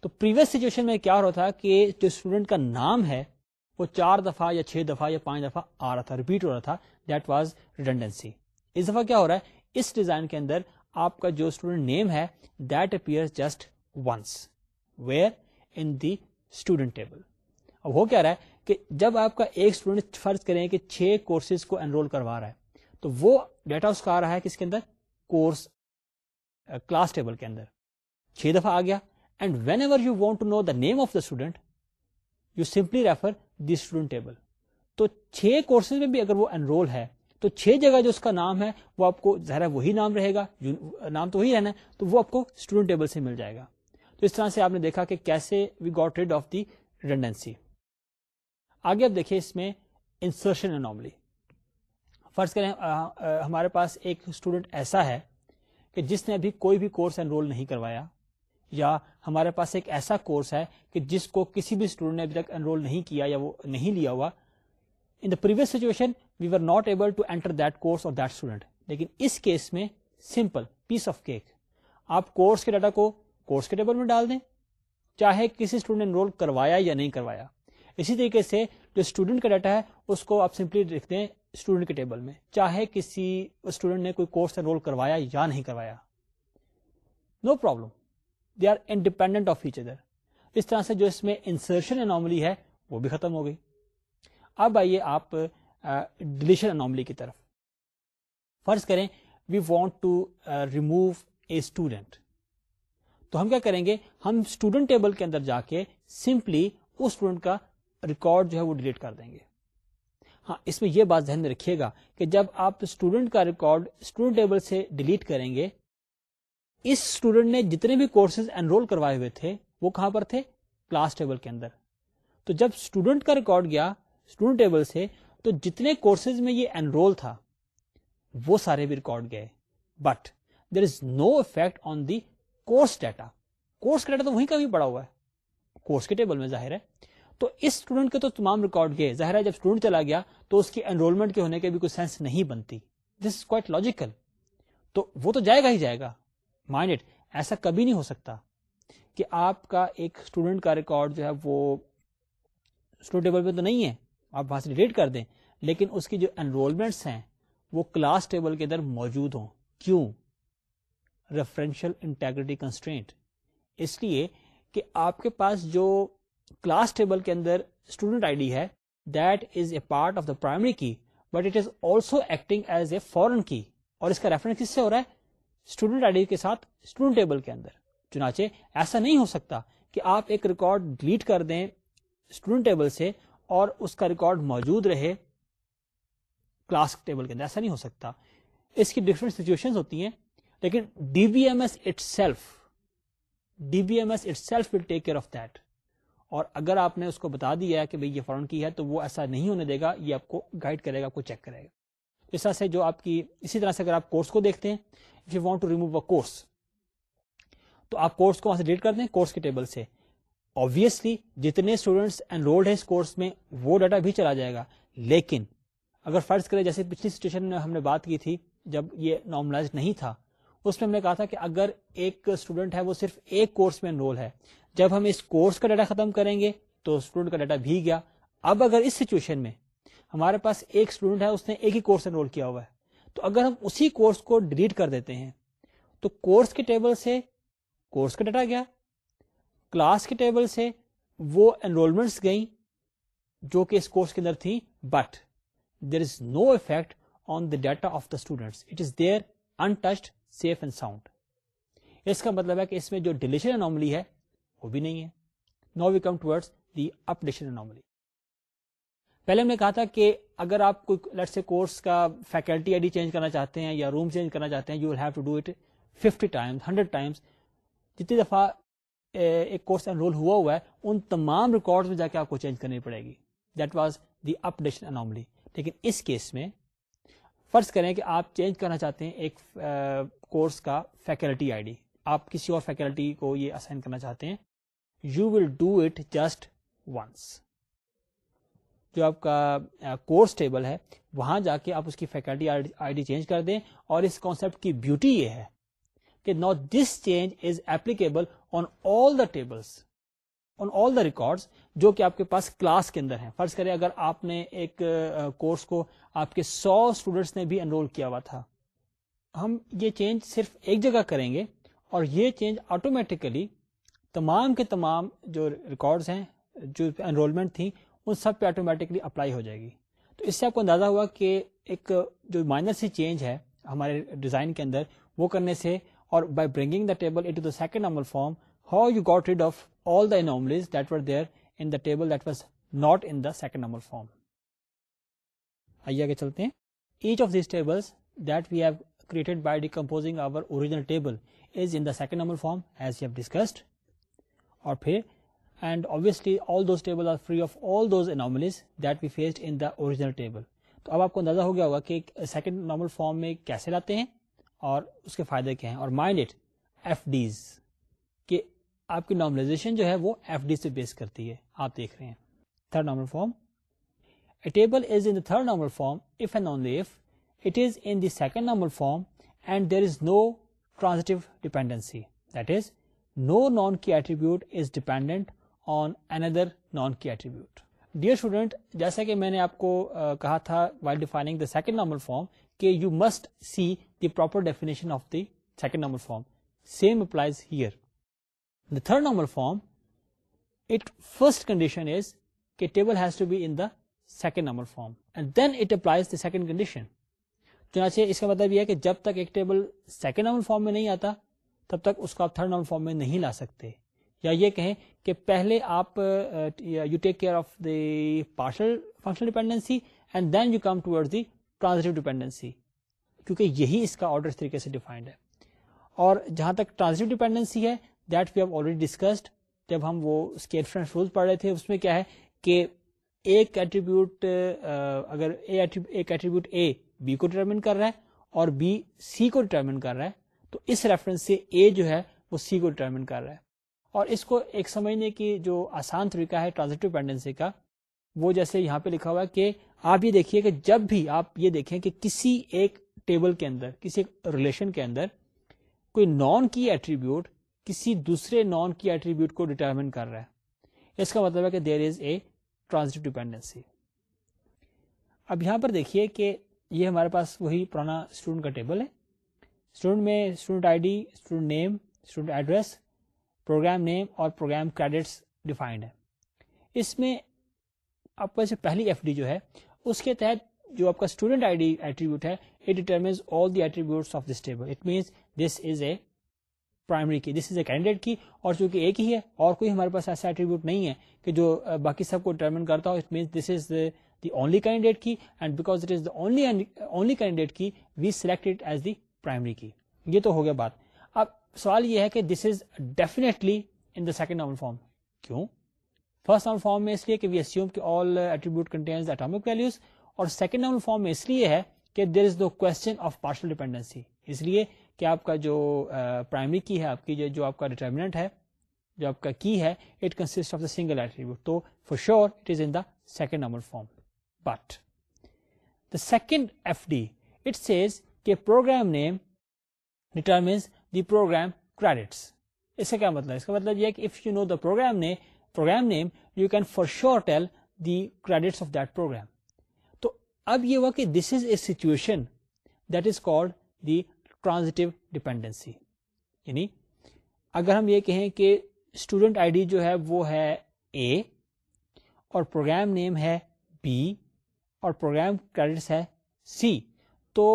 تو پریویس سچویشن میں کیا ہو رہا تھا کہ جو اسٹوڈنٹ کا نام ہے وہ چار دفعہ یا چھ دفعہ یا پانچ دفعہ آ رہا تھا ریپیٹ ہو رہا تھا دیٹ واز ریڈنڈنسی اس دفعہ کیا ہو رہا ہے اس ڈیزائن کے اندر آپ کا جو اسٹوڈنٹ نیم ہے that appear just once where in the student table وہ کیا رہا ہے کہ جب آپ کا ایک اسٹوڈنٹ فرض کریں کہ چھ کورسز کو انرول کروا رہا ہے تو وہ ڈیٹا اس کا آ رہا ہے کس کے اندر کورس کلاس ٹیبل کے اندر چھ دفعہ آ گیا and whenever you want to know the name of the student you simply refer the student table تو چھ کورسز میں بھی اگر وہ انرول ہے تو چھ جگہ جو اس کا نام ہے وہ آپ کو ظاہر وہی نام رہے گا نام تو وہی رہنا ہے تو وہ آپ کو اسٹوڈنٹ ٹیبل سے مل جائے گا تو اس طرح سے آپ نے دیکھا کہ کیسے وی ریڈ آف دی آگے آپ دیکھیں اس میں انسرشن فرض کریں ہمارے پاس ایک اسٹوڈنٹ ایسا ہے کہ جس نے ابھی کوئی بھی کورس انرول نہیں کروایا یا ہمارے پاس ایک ایسا کورس ہے کہ جس کو کسی بھی اسٹوڈنٹ نے ابھی تک انرول نہیں کیا یا وہ نہیں لیا ہوا in the previous situation we are not able to enter that that course اور اسٹوڈنٹ لیکن اس کیس میں سمپل پیس آف کیک آپ کورس کے ڈاٹا کو کورس کے ٹیبل میں ڈال دیں چاہے کسی اسٹوڈنٹ رول کروایا یا نہیں کروایا اسی طریقے سے جو اسٹوڈنٹ کا ڈاٹا ہے اس کو آپ سمپلی لکھ دیں اسٹوڈنٹ کے ٹیبل میں چاہے کسی اسٹوڈنٹ نے کوئی کورس انرول کروایا یا نہیں کروایا no problem they are independent of each other اس طرح سے جو اس میں انسرشن ہے وہ بھی ختم ہو گئی اب آئیے آپ ڈلیشن انوملی کی طرف فرض کریں we want to remove a student تو ہم کیا کریں گے ہم اسٹوڈنٹ ٹیبل کے اندر جا کے سمپلی اس اسٹوڈنٹ کا ریکارڈ جو ہے وہ ڈیلیٹ کر دیں گے ہاں اس میں یہ بات ذہن میں رکھیے گا کہ جب آپ اسٹوڈنٹ کا ریکارڈ اسٹوڈنٹ ٹیبل سے ڈیلیٹ کریں گے اس اسٹوڈنٹ نے جتنے بھی کورسز انرول کروائے ہوئے تھے وہ کہاں پر تھے کلاس ٹیبل کے اندر تو جب اسٹوڈنٹ کا ریکارڈ گیا اسٹوڈنٹ ٹیبل سے تو جتنے کورسز میں یہ انرول تھا وہ سارے بھی ریکارڈ گئے but there is no effect on the course data course کا ڈیٹا تو وہیں کا بھی پڑا ہوا ہے کورس کے ٹیبل میں ظاہر ہے تو اس اسٹوڈنٹ کے تو تمام ریکارڈ گئے ظاہر ہے جب اسٹوڈنٹ چلا گیا تو اس کی انرولمنٹ کے ہونے کے بھی کوئی سینس نہیں بنتی دس از کوائٹ لاجیکل تو وہ تو جائے گا ہی جائے گا مائنڈ ایسا کبھی نہیں ہو سکتا کہ آپ کا ایک اسٹوڈنٹ کا ریکارڈ جو ہے وہ اسٹوڈنٹ ٹیبل پہ تو نہیں ہے آپ وہاں سے ڈیلیٹ کر دیں لیکن اس کی جو انرولمنٹس ہیں وہ کلاس ٹیبل کے اندر موجود ہوں کیوں ریفرنشل انٹیگریٹی کنسٹرینٹ اس لیے کہ آپ کے پاس جو کلاس ٹیبل کے اندر اسٹوڈنٹ آئی ڈی ہے that is a part of the primary key but it is also acting as a foreign key اور اس کا ریفرنس کس سے ہو رہا ہے اسٹوڈنٹ آئی ڈی کے ساتھ اسٹوڈنٹ ٹیبل کے اندر چنانچہ ایسا نہیں ہو سکتا کہ آپ ایک ریکارڈ ڈیلیٹ کر دیں اسٹوڈنٹ ٹیبل سے اور اس کا ریکارڈ موجود رہے کلاس ٹیبل کے اندر ایسا نہیں ہو سکتا اس کی ڈفرنٹ سچویشن ہوتی ہیں لیکن D B M S itself D B M S itself will take care of that اور اگر آپ نے اس کو بتا دیا ہے کہ یہ فوراً کی ہے تو وہ ایسا نہیں ہونے دے گا یہ آپ کو گائڈ کرے گا آپ کو چیک کرے گا اس طرح سے جو آپ کی اسی طرح سے اگر آپ کورس کو دیکھتے ہیں if you want to a course تو آپ کورس کو وہاں سے ڈیلیٹ کر دیں کورس کے ٹیبل سے آبویسلی جتنے اسٹوڈینٹس انرولڈ ہیں اس کورس میں وہ ڈاٹا بھی چلا جائے گا لیکن اگر فرض کریں جیسے پچھلی سچویشن میں ہم نے بات کی تھی جب یہ نارملائز نہیں تھا اس میں ہم نے کہا تھا کہ اگر ایک اسٹوڈنٹ ہے وہ صرف ایک کورس میں انرول ہے جب ہم اس کورس کا ڈیٹا ختم کریں گے تو اسٹوڈنٹ کا ڈاٹا بھی گیا اب اگر اس سچویشن میں ہمارے پاس ایک اسٹوڈنٹ ہے اس نے ایک ہی کورس انرول کیا ہوا ہے تو اگر ہم اسی کورس کو ڈیلیٹ کر دیتے ہیں تو کورس کے ٹیبل سے کورس کا ڈیٹا گیا کلاس کے ٹیبل سے وہ انرولمنٹس گئیں جو کہ اس کورس کے اندر تھیں but there is no effect on the data of the students it is there untouched safe and sound اس کا مطلب ہے کہ اس میں جو ڈیلیشن اناملی ہے وہ بھی نہیں ہے نو وی کم دی اپ ڈیشن اناملی پہلے ہم نے کہا تھا کہ اگر آپ کو کورس کا فیکلٹی آئی ڈی چینج کرنا چاہتے ہیں یا روم چینج کرنا چاہتے ہیں you have to do it fifty times hundred times جتنی دفعہ ایک کورس انرول ہوا ہوا ہے ان تمام ریکارڈ میں جا کے آپ کو چینج کرنی پڑے گی دیٹ واز دی اپڈیشن لیکن اس کیس میں فرض کریں کہ آپ چینج کرنا چاہتے ہیں ایک کورس کا فیکلٹی آئی ڈی آپ کسی اور فیکلٹی کو یہ اسائن کرنا چاہتے ہیں you will do it just once جو آپ کا کورس ٹیبل ہے وہاں جا کے آپ اس کی فیکلٹی آئی ڈی چینج کر دیں اور اس کانسپٹ کی بیوٹی یہ ہے کہ now this change is applicable on all the tables on all the record جو کہ آپ کے پاس کلاس کے اندر ہیں فرض کریں اگر آپ نے ایک کورس کو آپ کے سو اسٹوڈینٹس نے بھی انرول کیا ہوا تھا ہم یہ چینج صرف ایک جگہ کریں گے اور یہ چینج آٹومیٹکلی تمام کے تمام جو ریکارڈز ہیں جو انرولمنٹ تھیں ان سب پہ آٹومیٹکلی اپلائی ہو جائے گی تو اس سے آپ کو اندازہ ہوا کہ ایک جو مائنر سی چینج ہے ہمارے ڈیزائن کے اندر وہ کرنے سے اور by bringing the tabled number form how you got rid of all that where form آئیے آگے چلتے ہیں each of these tabled by decomposing over our second number form as discussed اور آپ کو اندازہ ہو گیا ہوگا کہ سیکنڈ نارمل فارم میں کیسے لاتے ہیں اور اس کے فائدے کیا ہیں اور مائنڈ اٹ ایف ڈیز کہ آپ کی نارملائزیشن جو ہے وہ ایف ڈی سے بیس کرتی ہے آپ دیکھ رہے ہیں third normal form a table is in third normal form if and only if it is in the second normal form and there is no transitive dependency that is no non key attribute is dependent on another non key attribute dear student جیسا کہ میں نے آپ کو کہا تھا while defining the second normal form کہ you must see proper definition of the second number form same apply the third number form it first condition is کہ table has to be in the second number form and then it applies the second condition چنانچہ اس کا مطلب یہ کہ جب تک ایک ٹیبل سیکنڈ نمبر فارم میں نہیں آتا تب تک اس کو آپ تھرڈ نمبر فارم میں نہیں لا سکتے یا یہ کہیں کہ پہلے آپ you take care of the partial functional dependency and then you come the ditto dependency کیونکہ یہی اس کا آرڈر اس طریقے سے ڈیفائنڈ ہے اور جہاں تک ٹرانزٹیو ڈیپینڈنسی ہے that we have already discussed جب ہم وہ اسکیٹ فرنٹ رول پڑھ رہے تھے اس میں کیا ہے کہ ایک ایٹریبیوٹ اگر ایک ایٹریبیوٹ اے بی کو ڈیٹرمن کر رہا ہے اور بی سی کو ڈیٹرمن کر رہا ہے تو اس ریفرنس سے اے جو ہے وہ سی کو ڈیٹرمن کر رہا ہے اور اس کو ایک سمجھنے کی جو آسان طریقہ ہے ٹرانزٹیو ڈیپینڈنسی کا وہ جیسے یہاں پہ لکھا ہوا ہے کہ آپ یہ دیکھیے کہ جب بھی آپ یہ دیکھیں کہ کسی ایک ٹیبل کے اندر کسی ریلیشن کے اندر کوئی نان کی ایٹریبیوٹ کسی دوسرے نان کی ایٹریبیوٹ کو ڈیٹرمن کر رہا ہے اس کا مطلب ہے کہ دیر از اے ڈیپینڈنسی اب یہاں پر دیکھیے کہ یہ ہمارے پاس وہی پرانا اسٹوڈنٹ کا ٹیبل ہے اسٹوڈنٹ اسٹوڈنٹ اسٹوڈنٹ اسٹوڈنٹ میں I D name address programme name اور پروگرام کریڈٹس ڈیفائنڈ ہے اس میں آپ کو پہلی ایف ڈی جو ہے اس کے تحت جو آپ کا اسٹوڈنٹ آئی ڈی ایٹریبیوٹ ہے it determines all the attributes of this table. It means this is a primary key this is a candidate key اور چونکہ ایک ہی ہے اور کوئی ہمارے پاس ایسا ایٹریبیوٹ نہیں ہے کہ جو باقی سب کو ڈٹرمنٹ کرتا ہو it means this is the only candidate key and because it is the only candidate key we select it as the primary key یہ تو ہو گیا بات اب سوال یہ ہے کہ this is definitely in the second normal form کیوں فرسٹ نارمل فارم میں اس لیے کہ وی کہ آل آلریبیوٹ کنٹینس ویلوز اور سیکنڈ نارمل فارم میں اس لیے ہے کہ there is no question of partial dependency اس لیے کہ آپ کا جو پرائمری کی ہے آپ کی جو آپ کا ڈیٹرمنٹ ہے جو آپ کا کی ہے it consist of the single attribute تو for sure it is in the second number form but the second F D it says کے programme name determines the programme credits اس کا کیا مطلب اس کا مطلب یہ کہ if you know the programme programme name you can for sure tell the credits of that programme اب یہ ہوا کہ this is a situation that is called the transitive dependency یعنی اگر ہم یہ کہیں کہ اسٹوڈنٹ آئی ڈی جو ہے وہ ہے اے اور پروگرام نیم ہے بی اور پروگرام کریڈٹس ہے سی تو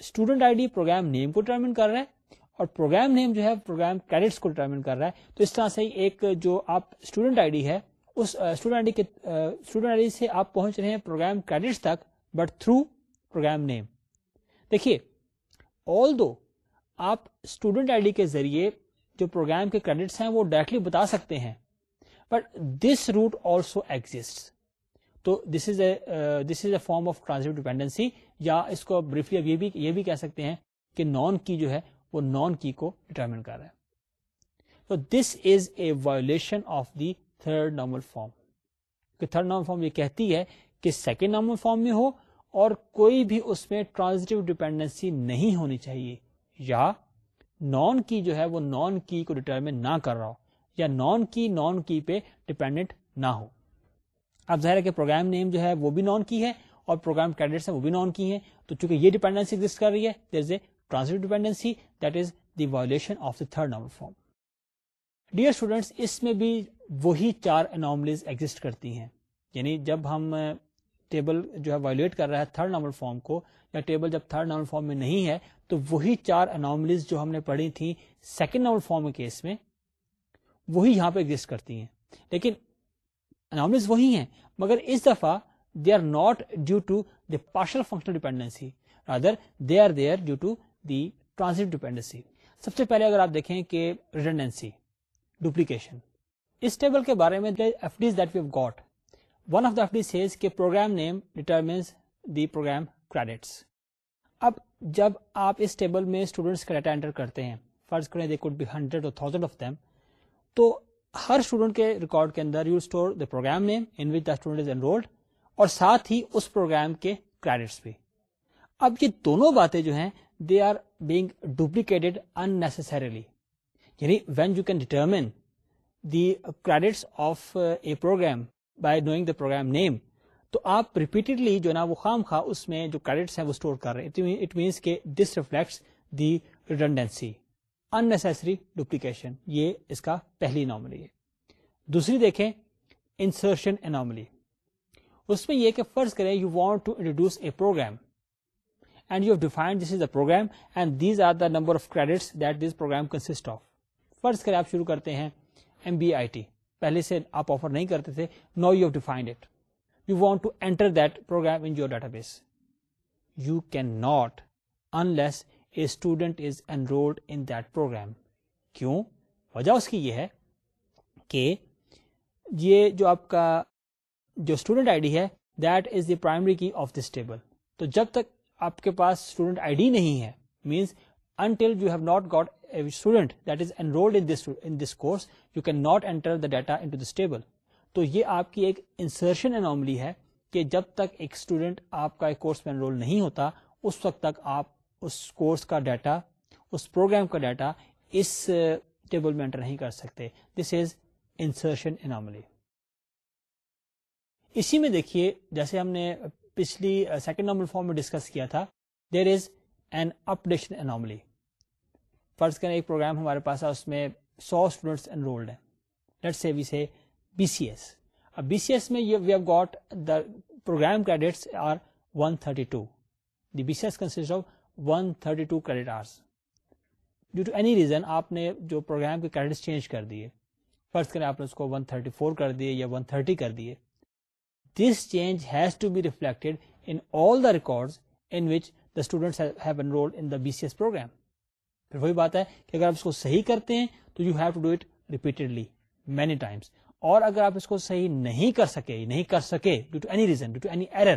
student I D program name کو ڈٹرمن کر رہا ہے اور پروگرام نیم جو ہے پروگرام کریڈٹس کو ڈٹرمن کر رہا ہے تو اس طرح سے ایک جو آپ اسٹوڈنٹ آئی ڈی ہے student I student I D سے آپ پہنچ رہے ہیں پروگرام کریڈٹس تک بٹ تھرو پروگرام نیم دیکھیے آل دو آپ اسٹوڈنٹ آئی ڈی کے ذریعے جو پروگرام کے کریڈٹس ہیں وہ ڈائریکٹلی بتا سکتے ہیں but this route also exist تو this is a this is a form of transit dependency یا اس کو بریفلی اب یہ بھی یہ بھی کہہ سکتے ہیں کہ نان کی جو ہے وہ نان کی کو ڈیٹرمن کر رہا ہے تو this is a violation of the third normal form third normal form یہ کہتی ہے کہ سیکنڈ نارمل فارم میں ہو اور کوئی بھی اس میں ٹرانزٹیو ڈیپینڈنسی نہیں ہونی چاہیے یا نان کی جو ہے وہ نان کی کو ڈٹرمن نہ کر رہا ہو یا نان کی نان کی پہ ڈیپینڈنٹ نہ ہو اب ظاہر ہے کہ پروگرام نیم جو ہے ہے وہ بھی نان کی اور پروگرام کیڈیٹس ہیں وہ بھی نان کی ہیں تو چونکہ یہ ڈیپینڈنسی ایگزٹ کر رہی ہے there is a transitive dependency that is the violation of the third normal form dear students اس میں بھی وہی چار ایگزٹ کرتی ہیں یعنی جب ہم ٹیبل جو ہے وائلیٹ کر رہا ہے تھرڈ نارمل فارم کو یا ٹیبل جب تھرڈ نارمل فارم میں نہیں ہے تو وہی چار اناملیز جو ہم نے پڑھی تھیں سیکنڈ نارمل فارم کے کیس میں وہی یہاں پہ ایگزٹ کرتی ہیں لیکن اناملیز وہی ہیں مگر اس دفعہ they are not due to the partial functional dependency rather they are they are due to the transitive dependency سب سے پہلے اگر آپ دیکھیں کہ ریٹنڈنسی ڈپلیکیشن اس ٹیبل کے بارے میں one of the F D says کے programme name determines the programme credits اب جب آپ اس ٹیبل میں اسٹوڈنٹس کا ڈیٹا انٹر کرتے ہیں فرض کریں دے کوڈ بی ہنڈریڈ اور تھاؤزینڈ آف دیم تو ہر اسٹوڈنٹ کے ریکارڈ کے اندر you store the programme name in which the student is enrolled اور ساتھ ہی اس پروگرام کے کریڈٹس بھی اب یہ دونوں باتیں جو ہیں they are being duplicated unnecessarily یعنی when you can determine the credits of a programme by knowing the programme name تو آپ ریپیٹڈلی جو نا وہ خام خواہ اس میں جو کریڈٹس ہیں وہ اسٹور کر رہے ہیں اٹ مینس کے this reflects the redundancy unnecessary duplication یہ اس کا پہلی نارملی ہے دوسری دیکھیں انسرشن اینارملی اس میں یہ کہ فرض کریں you want to introduce a programme and you define this is a programme and these are the number of credits that this programme consist of فرض کریں آپ شروع کرتے ہیں ایم بی آئی ٹی پہلے سے آپ آفر نہیں کرتے تھے now you have defined it you want to enter that programme in your database you cannot unless a is enrolled in that programme کیوں وجہ اس کی یہ ہے کہ یہ جو آپ کا جو اسٹوڈنٹ آئی ڈی ہے that is the primary key of this table تو جب تک آپ کے پاس اسٹوڈنٹ آئی ڈی نہیں ہے means until you have not got a student that is enrolled in this in this course you cannot enter the data into this table تو یہ آپ کی ایک انسرشن اناملی ہے کہ جب تک ایک اسٹوڈنٹ آپ کا ایک کورس میں انرول نہیں ہوتا اس وقت تک آپ اس کورس کا ڈیٹا اس پروگرام کا ڈیٹا اس ٹیبل میں انٹر نہیں کر سکتے دس از انسرشن اناملی اسی میں دیکھیے جیسے ہم نے پچھلی سیکنڈ نمبر فارم میں ڈسکس کیا تھا there is an updation anomaly فرض کریں ایک پروگرام ہمارے پاس ہے اس میں سو اسٹوڈینٹس انرولڈ ہیں let say we say B C S اب بی سی ایس میں یہ we have got the programme credits are 132 thirty two the B C S consist of one thirty two credit hours due to any reason آپ نے جو programme کے credits change کر دیے فرض کریں آپ نے اس کو 134 تھرٹی فور کر دیے یا ون تھرٹی کر دیے this change has to be reflected in all the record in which the students have enrolled in the B C S program پھر وہی بات ہے کہ اگر آپ اس کو صحیح کرتے ہیں تو you have to do it repeatedly many times اور اگر آپ اس کو صحیح نہیں کر سکے نہیں کر سکے due to any reason due to any error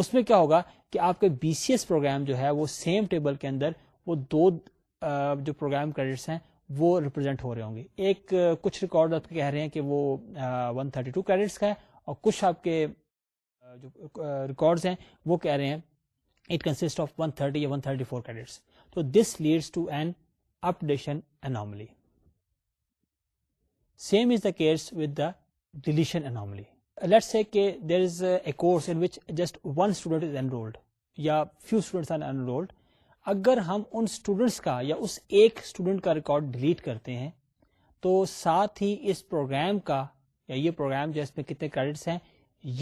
اس میں کیا ہوگا کہ آپ کے بی سی ایس پروگرام جو ہے وہ سیم ٹیبل کے اندر وہ دو جو پروگرام کریڈٹس ہیں وہ ریپرزینٹ ہو رہے ہوں گے ایک کچھ ریکارڈ آپ کہہ رہے ہیں کہ وہ 132 تھرٹی کریڈٹس کا ہے اور کچھ آپ کے جو ریکارڈز ہیں وہ کہہ رہے ہیں اٹ کنسٹ آف 130 یا 134 تھرٹی کریڈٹس تو this leads to an updation same is the case with the deletion کہ there is a course in which just one student is enrolled یا فیو اسٹوڈنٹس آر انرولڈ اگر ہم ان students کا یا اس ایک اسٹوڈنٹ کا ریکارڈ ڈیلیٹ کرتے ہیں تو ساتھ ہی اس پروگرام کا یا یہ پروگرام جو اس میں کتنے کریڈٹس ہیں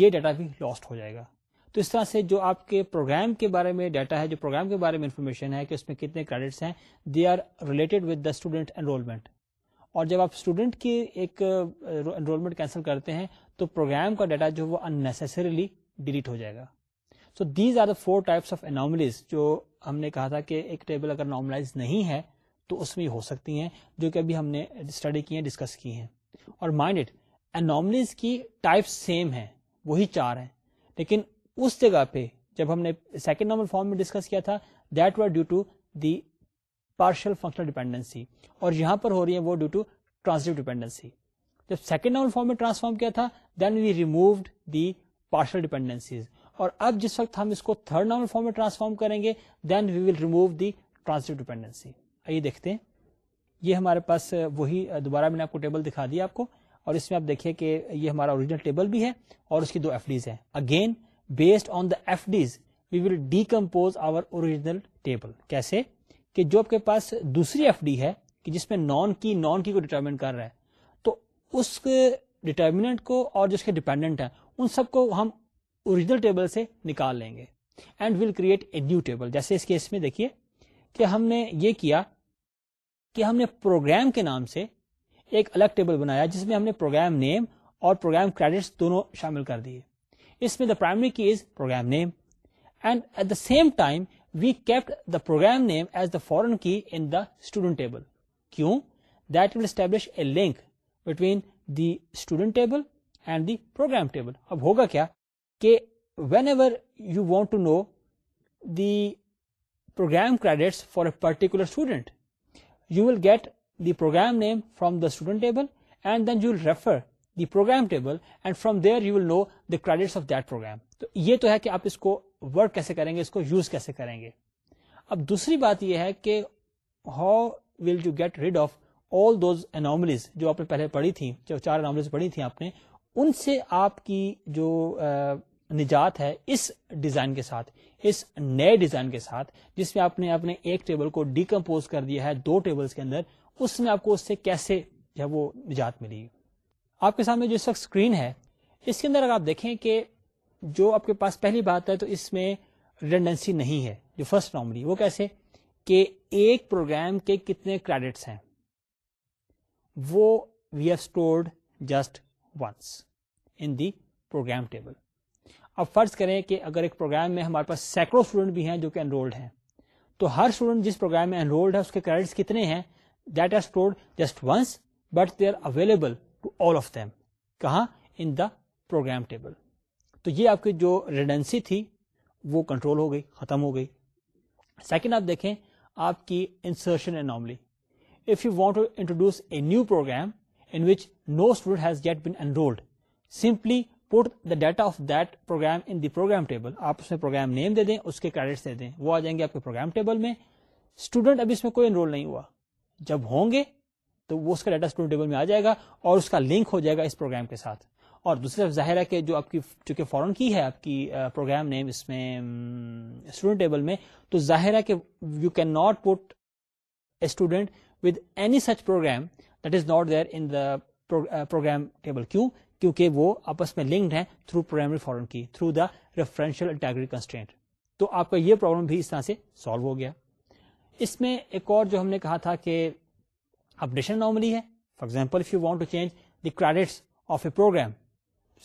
یہ ڈیٹا بھی لاسٹ ہو جائے گا تو اس طرح سے جو آپ کے پروگرام کے بارے میں ڈیٹا ہے جو پروگرام کے بارے میں انفارمیشن ہے کہ اس میں کتنے کریڈٹس ہیں they are related with the student enrollment اور جب آپ اسٹوڈنٹ کی ایک انرولمنٹ کینسل کرتے ہیں تو پروگرام کا ڈیٹا جو وہ انیسریلی ڈیلیٹ ہو جائے گا so these are the four types of anomalies جو ہم نے کہا تھا کہ ایک ٹیبل اگر نارملائز نہیں ہے تو اس میں ہو سکتی ہیں جو کہ ابھی ہم نے اسٹڈی کی ہیں ڈسکس کی ہیں اور مائنڈ اٹ اناملیز کی ٹائپس سیم ہیں وہی چار ہیں لیکن اس جگہ پہ جب ہم نے سیکنڈ نارمل فارم میں ڈسکس کیا تھا that were due to the partial functional dependency اور یہاں پر ہو رہی ہے وہ ڈیو ٹو ٹرانسلیٹ ڈیپینڈنسی جب سیکنڈ نارمل فارم میں ٹرانسفارم کیا تھا then we removed the partial dependencies اور اب جس وقت ہم اس کو تھرڈ نارمل فارم میں ٹرانسفارم کریں گے then we will remove the translate dependency آئیے دیکھتے ہیں یہ ہمارے پاس وہی دوبارہ میں نے آپ کو ٹیبل دکھا دیا آپ کو اور اس میں آپ دیکھیے کہ یہ ہمارا اوریجنل ٹیبل بھی ہے اور اس کی دو ایف ڈیز ہیں again based on the F Ds we will decompose our original table کیسے کہ جو آپ کے پاس دوسری ایف ڈی ہے کہ جس میں نان کی نان کی کو ڈیٹرمن کر رہا ہے تو اس ڈیٹرمنٹ کو اور جس کے ڈیپینڈنٹ ہیں ان سب کو ہم اوریجنل ٹیبل سے نکال لیں گے and will create a new table جیسے اس کیس میں دیکھیے کہ ہم نے یہ کیا کہ ہم نے پروگرام کے نام سے ایک الگ ٹیبل بنایا جس میں ہم نے پروگرام نیم اور پروگرام کریڈٹس دونوں شامل کر دیے اس میں the primary key is program name and at the same time we kept the program name as the foreign key in the student table کیوں that will establish a link between the student table and the program table اب ہوگا کیا کہ whenever you want to know the program credits for a particular student you will get the program name from the student table and then you will refer the program table and from there you will know the credit of that program تو یہ تو ہے کہ آپ اس کو work کیسے کریں گے اس کو یوز کیسے کریں گے اب دوسری بات یہ ہے کہ how will you get rid of all those جو آپ نے پہلے پڑھی پڑھی تھیں تھیں جو چار آپ نے ان سے آپ کی جو نجات ہے اس ڈیزائن کے ساتھ اس نئے ڈیزائن کے ساتھ جس میں آپ نے اپنے ایک ٹیبل کو ڈیکمپوز کر دیا ہے دو ٹیبلز کے اندر اس میں آپ کو اس سے کیسے وہ نجات ملی گی آپ کے سامنے جو اس وقت اسکرین ہے اس کے اندر اگر آپ دیکھیں کہ جو آپ کے پاس پہلی بات ہے تو اس میں ریڈنڈنسی نہیں ہے جو فرسٹ پروم وہ کیسے کہ ایک پروگرام کے کتنے کریڈٹس ہیں وہ we have stored just once in the program table اب فرض کریں کہ اگر ایک پروگرام میں ہمارے پاس سینکڑوں اسٹوڈنٹ بھی ہیں جو کہ انرولڈ ہیں تو ہر اسٹوڈنٹ جس پروگرام میں انرولڈ ہے اس کے کریڈٹس کتنے ہیں that are stored just once but they are available to all of them کہاں ان دا پروگرام ٹیبل تو یہ آپ کی جو ریڈنسی تھی وہ کنٹرول ہو گئی ختم ہو گئی سیکنڈ آپ دیکھیں آپ کی insertion if you want to introduce a new program in which no student has get been and simply put the data of that program in the program table آپ اس میں پروگرام نیم دے دیں اس کے کریڈٹس دے دیں وہ آ جائیں گے آپ کے پروگرام ٹیبل میں اسٹوڈنٹ ابھی اس میں کوئی انرول نہیں ہوا جب ہوں گے تو وہ اس کا ڈیٹا اسٹوڈنٹ ٹیبل میں آ جائے گا اور اس کا لنک ہو جائے گا اس پروگرام کے ساتھ اور دوسری طرف ظاہر ہے کہ جو آپ کی چونکہ فورن کی ہے آپ کی پروگرام نیم اس میں اسٹوڈنٹ ٹیبل میں تو ظاہر ہے کہ you can not put a student with any such program that is not there in the program table کیوں کیونکہ وہ آپس میں لنکڈ ہیں through programme foreign key through the referential integrity constraint تو آپ کا یہ پرابلم بھی اس طرح سے سالو ہو گیا اس میں ایک اور جو ہم نے کہا تھا کہ اپڈیشن نارملی ہے for example if you want to change the credits of a program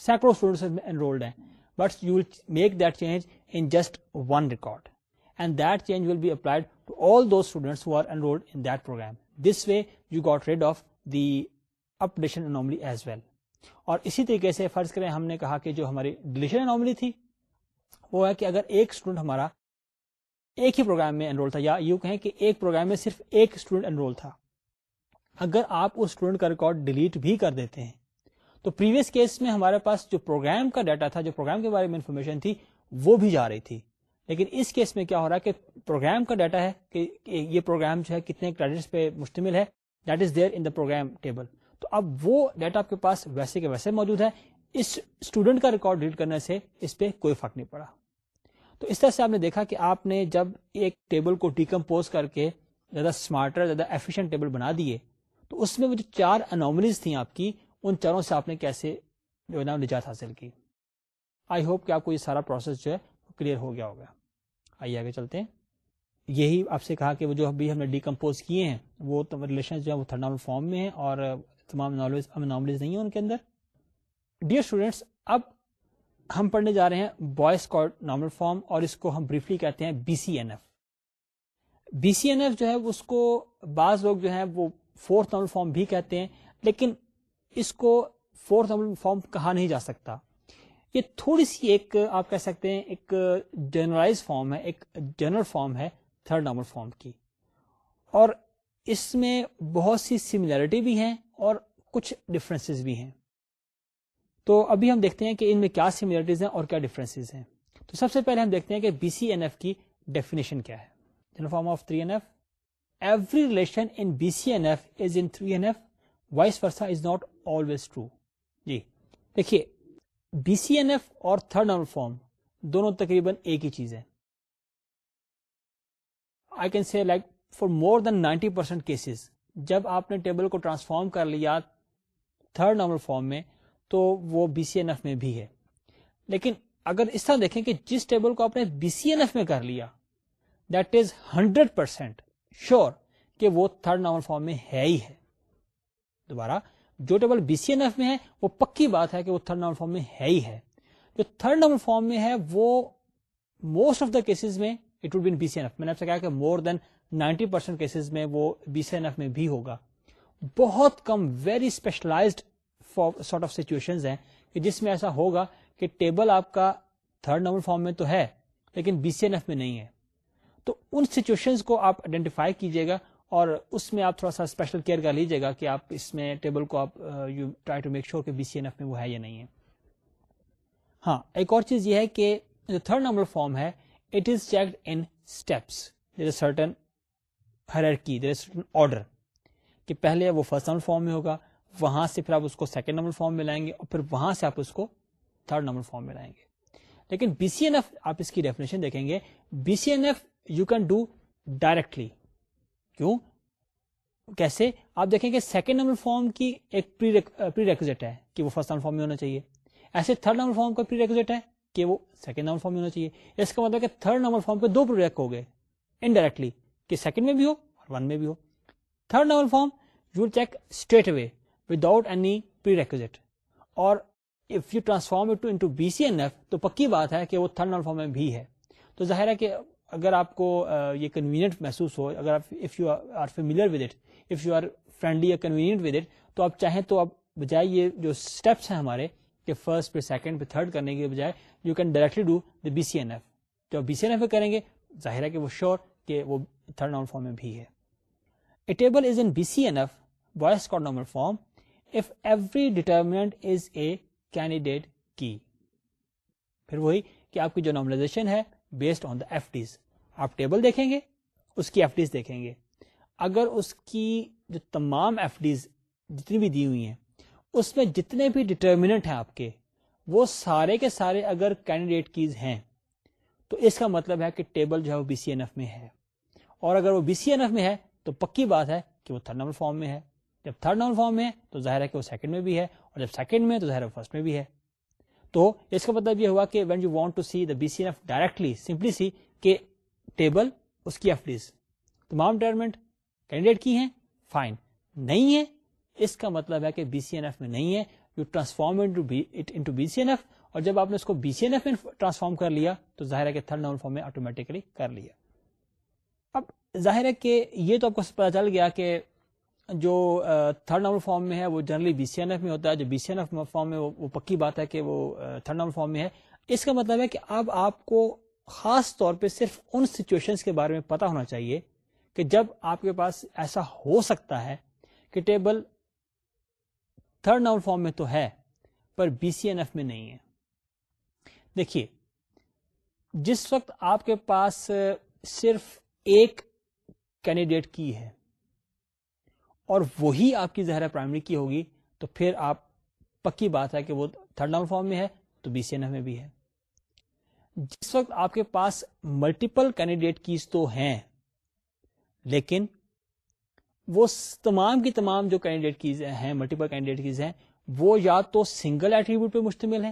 سینکڑوں اسٹوڈنٹس انرولڈ ہیں but you will make that change in just one record and that change will be applied to all those students who are enrolled in that program this way you got rid of the updation normally as well اور اسی طریقے سے فرض کریں ہم نے کہا کہ جو ہماری ڈلیشن نارملی تھی وہ ہے کہ اگر ایک اسٹوڈنٹ ہمارا ایک ہی پروگرام میں انرول تھا یا یوں کہیں کہ ایک پروگرام میں صرف ایک اسٹوڈنٹ انرول تھا اگر آپ اس اسٹوڈنٹ کا ریکارڈ ڈیلیٹ بھی کر دیتے ہیں تو پریویس کیس میں ہمارے پاس جو پروگرام کا ڈیٹا تھا جو پروگرام کے بارے میں انفارمیشن تھی وہ بھی جا رہی تھی لیکن اس کیس میں کیا ہو رہا ہے کہ پروگرام کا ڈیٹا ہے کہ یہ پروگرام جو ہے کتنے کریڈٹس پہ مشتمل ہے that is there in the program table تو اب وہ ڈیٹا آپ کے پاس ویسے کے ویسے موجود ہے اس اسٹوڈنٹ کا ریکارڈ ڈیلیٹ کرنے سے اس پہ کوئی فرق نہیں پڑا تو اس طرح سے آپ نے دیکھا کہ آپ نے جب ایک ٹیبل کو ڈیکمپوز کر کے زیادہ اسمارٹر زیادہ ٹیبل بنا دیے تو اس میں وہ جو چار انوملیز تھیں آپ کی ان چاروں سے آپ نے کیسے جو ہے نا نجات حاصل کی آئی ہوپ کہ آپ کو یہ سارا پروسیس جو ہے کلیئر ہو گیا ہوگا آئیے آگے چلتے ہیں یہی آپ سے کہا کہ وہ جو ابھی ہم نے ڈیکمپوز کیے ہیں وہ ریلیشن جو ہے وہ تھرمل فارم میں ہیں اور تمام تمامز نہیں ہیں ان کے اندر ڈیئر اسٹوڈینٹس اب ہم پڑھنے جا رہے ہیں بوائز کارڈ نارمل فارم اور اس کو ہم بریفلی کہتے ہیں B C N F B C N F جو ہے اس کو بعض لوگ جو ہیں وہ فورتھ نارمل فارم بھی کہتے ہیں لیکن اس کو فورتھ نارمل فارم کہا نہیں جا سکتا یہ تھوڑی سی ایک آپ کہہ سکتے ہیں ایک جنرلائز فارم ہے ایک جنرل فارم ہے تھرڈ نارمل فارم کی اور اس میں بہت سی سملیرٹی بھی ہیں اور کچھ ڈفرینس بھی ہیں تو ابھی ہم دیکھتے ہیں کہ ان میں کیا سملیرٹیز ہیں اور کیا ڈفرینسز ہیں تو سب سے پہلے ہم دیکھتے ہیں کہ بی سی این ایف کی ڈیفینیشن کیا ہے form of three N F every relation third normal form دونوں تقریباً ایک ہی چیز ہے ٹیبل کو ٹرانسفارم کر لیا تھرڈ نارمل فارم میں تو وہ بی سی این ایف میں بھی ہے لیکن اگر اس طرح دیکھیں کہ جس ٹیبل کو آپ نے بی سی این ایف میں کر لیا that is hundred percent sure وہ تھرڈ نارمل فارم میں ہے ہی ہے دوبارہ جو table B C N F میں ہے وہ پکی بات ہے کہ وہ تھرڈ نارمل فارم میں ہے ہی ہے جو تھرڈ نارمل فارم میں ہے وہ موسٹ آف دا کیسز میں it would been B C N F میں نے آپ سے کہا کہ more than ninety percent cases میں وہ بی سی این ایف میں بھی ہوگا بہت کم very specialized sort of situation ہیں کہ جس میں ایسا ہوگا کہ ٹیبل آپ کا تھرڈ نمبر فارم میں تو ہے لیکن بی سی این ایف میں نہیں ہے تو ان سچویشن کو آپ آئیڈینٹیفائی کیجیے گا اور اس میں آپ تھوڑا سا اسپیشل کیئر کر لیجیے گا کہ آپ اس میں ٹیبل کو آپ you try to make sure کہ بی سی این ایف میں وہ ہے یا نہیں ہے ہاں ایک اور چیز یہ ہے کہ جو تھرڈ نمبر فارم ہے it is in steps certain certain order کہ پہلے وہ فرسٹ نمبر فارم میں ہوگا وہاں سے پھر آپ اس کو سیکنڈ نمبر فارم میں لائیں گے اور پھر وہاں سے آپ اس کو تھرڈ نمبر فارم میں لائیں گے لیکن بی سی این ایف آپ اس کی ڈیفینیشن دیکھیں گے B C N F you can do directly کیوں کیسے آپ دیکھیں کہ سیکنڈ نمبر فارم کی ایک پری ریکوزٹ ہے کہ وہ فرسٹ نمبر فارم میں ہونا چاہیے ایسے تھرڈ نمبر فارم کا پری ریکوزٹ ہے کہ وہ سیکنڈ نمبر فارم میں ہونا چاہیے اس کا مطلب کہ تھرڈ نمبر فارم پہ دو پروڈکٹ ہو گئے انڈائریکٹلی کہ سیکنڈ میں بھی ہو اور ون میں بھی ہو third number form you will check straight away without any prerequisite اور if you transform to into B C N F تو پکی بات ہے کہ وہ تھرڈ نمبر فارم میں بھی ہے تو ظاہر ہے کہ اگر آپ کو یہ کنوینئنٹ محسوس ہو اگر آپ if you are are convenient with it تو آپ چاہیں تو آپ بجائے یہ جو اسٹیپس ہیں ہمارے کہ فرسٹ پہ سیکنڈ پہ تھرڈ کرنے کے بجائے you can directly do the B C N F جو بی سی این ایف کریں گے ظاہر ہے کہ وہ شیور تھرڈ نارمل فارم میں بھی ہے a a table is is in B C N F normal form if every determinant candidate key پھر وہی کہ آپ کی جو نارملائزیشن ہے based on the F Ds آپ ٹیبل دیکھیں گے اس کی ایف ڈیز دیکھیں گے اگر اس کی جو تمام ایف ڈیز جتنی بھی دی ہوئی ہیں اس میں جتنے بھی ڈٹرمینٹ ہیں آپ کے وہ سارے کے سارے اگر کینڈیڈیٹ کیز ہیں تو اس کا مطلب ہے کہ ٹیبل جو ہے وہ بی سی این ایف میں ہے اور اگر وہ بی سی این ایف میں ہے تو پکی بات ہے کہ وہ تھرڈ نمبر فارم میں ہے جب تھرڈ نمبر فارم میں ہے تو ظاہر ہے کہ وہ سیکنڈ میں بھی ہے اور جب سیکنڈ میں ہے تو ظاہر ہے فرسٹ میں بھی ہے تو اس کا مطلب یہ ہوا کہ when you want to see the B C N F directly simply see کہ ٹیبل اس کی ایف ڈیز تمام ریٹائرمنٹ کینڈیڈیٹ کی ہیں فائن نہیں ہے اس کا مطلب ہے کہ بی سی این ایف میں نہیں ہے you transform into B C N F اور جب آپ نے اس کو بی سی این ایف میں ٹرانسفارم کر لیا تو ظاہر ہے کہ تھرڈ نارمل فارم میں آٹومیٹکلی کر لیا اب ظاہر ہے کہ یہ تو آپ کو پتا چل گیا کہ جو تھرڈ نارمل فارم میں ہے وہ generally B C N F میں ہوتا ہے جو B C N F form میں وہ پکی بات ہے کہ وہ تھرڈ نارمل فارم میں ہے اس کا مطلب ہے کہ اب آپ کو خاص طور پہ صرف ان سچویشن کے بارے میں پتا ہونا چاہیے کہ جب آپ کے پاس ایسا ہو سکتا ہے کہ ٹیبل تھرڈ ناؤنڈ فارم میں تو ہے پر بی سی این ایف میں نہیں ہے دیکھیے جس وقت آپ کے پاس صرف ایک کینڈیڈیٹ کی ہے اور وہی آپ کی زہرا پرائمری کی ہوگی تو پھر آپ پکی بات ہے کہ وہ تھرڈ ناؤنڈ فارم میں ہے تو بی سی این ایف میں بھی ہے جس وقت آپ کے پاس ملٹیپل کینڈیڈیٹ کیز تو ہیں لیکن وہ تمام کی تمام جو کینڈیڈیٹ کیز ہیں ملٹیپل کینڈیڈیٹ کیز ہیں وہ یا تو سنگل ایٹریبیوٹ پہ مشتمل ہے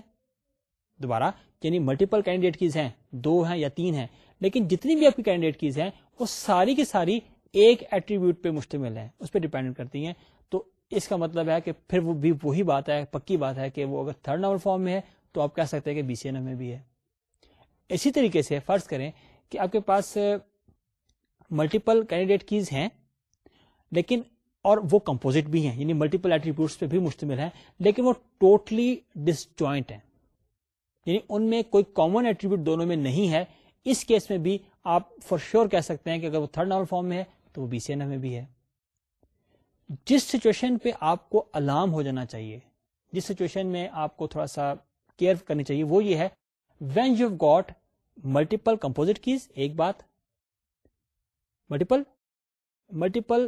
دوبارہ یعنی ملٹیپل کینڈیڈیٹ کیز ہیں دو ہیں یا تین ہیں لیکن جتنی بھی آپ کی کینڈیڈیٹ کیز ہیں وہ ساری کی ساری ایک ایٹریبیوٹ پہ مشتمل ہے اس پہ ڈیپینڈ کرتی ہیں تو اس کا مطلب ہے کہ پھر وہ بھی وہی بات ہے پکی بات ہے کہ وہ اگر تھرڈ نمبر فارم میں ہے تو آپ کہہ سکتے ہیں کہ بی سی ایم میں بھی ہے اسی طریقے سے فرض کریں کہ آپ کے پاس ملٹیپل کینڈیڈیٹ کیز ہیں لیکن اور وہ کمپوزٹ بھی ہیں یعنی ملٹیپل ایٹریبیوٹس پہ بھی مشتمل ہے لیکن وہ ٹوٹلی ڈس جوائنٹ ہے کوئی کامن ایٹریبیوٹ دونوں میں نہیں ہے اس کیس میں بھی آپ فار شیور کہہ سکتے ہیں کہ اگر وہ تھرڈ نارمل فارم میں ہے تو وہ بی سی این میں بھی ہے جس سچویشن پہ آپ کو الارم ہو جانا چاہیے جس سچویشن میں آپ کو تھوڑا سا کیئر کرنی چاہیے وہ یہ ہے when you got multiple composite keys ایک بات multiple multiple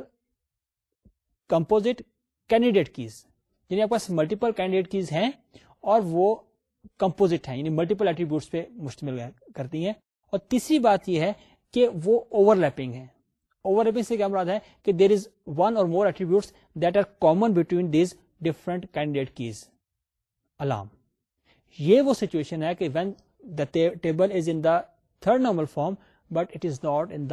composite candidate keys یعنی آپ پاس ملٹیپل کینڈیڈیٹ کیز ہیں اور وہ کمپوزٹ ہیں یعنی ملٹیپل ایٹریبیوٹس پہ مشتمل کرتی ہیں اور تیسری بات یہ ہے کہ وہ اوور لیپنگ ہے اوور لیپنگ سے کیا مراد ہے کہ there is one or more attributes that are common between these different candidate keys الام یہ وہ سچویشن ہے کہ when table is in third normal form but it is not in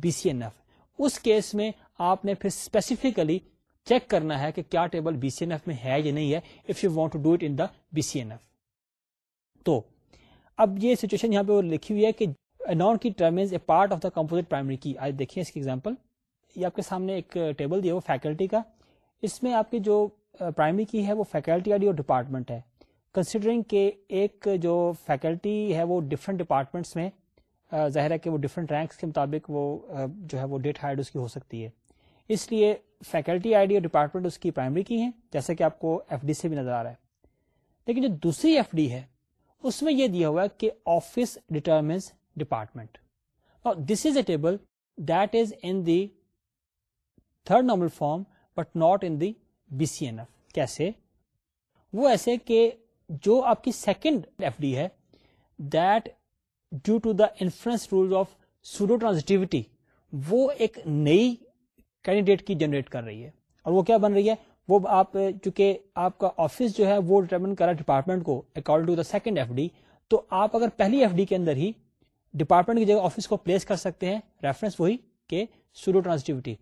B C F us case میں آپ نے پھر specifically check کرنا ہے کہ کیا table B C N F میں ہے یا نہیں ہے if you want to do it in the B C N F تو اب یہ سچویشن یہاں پہ لکھی ہوئی ہے کہ non key term is a part of the composite primary key آج دیکھیے اس کی ایگزامپل یہ آپ کے سامنے ایک ٹیبل دیا وہ فیکلٹی کا اس میں آپ کی جو پرائمری uh, کی ہے وہ فیکلٹی ڈی اور ڈپارٹمنٹ ہے کنسیڈرنگ کہ ایک جو فیکلٹی ہے وہ ڈفرینٹ ڈپارٹمنٹس میں ظاہر ہے کہ وہ ڈفرینٹ رینکس کے مطابق وہ جو ہے وہ ڈیٹ ہائڈ اس کی ہو سکتی ہے اس لیے فیکلٹی آئی ڈی اور ڈپارٹمنٹ اس کی پرائمری کی ہیں جیسے کہ آپ کو ایف ڈی سے بھی نظر آ رہا ہے لیکن جو دوسری ایف ڈی ہے اس میں یہ دیا ہوا ہے کہ office determines department this is a table that is in the third normal form but not in the B C N F کیسے وہ ایسے کہ جو آپ کی سیکنڈ ایف ڈی ہے that due to the influence rule of pseudo transitivity وہ ایک نئی کینڈیڈیٹ کی جنریٹ کر رہی ہے اور وہ کیا بن رہی ہے وہ آپ آپ چونکہ کا آفس جو ہے وہ ڈیٹرمن ڈپارٹمنٹ کو according to the second F D تو آپ اگر پہلی ایف ڈی کے اندر ہی ڈپارٹمنٹ کی جگہ آفس کو پلیس کر سکتے ہیں ریفرنس وہی کہ سوڈو ٹرانزٹیوٹی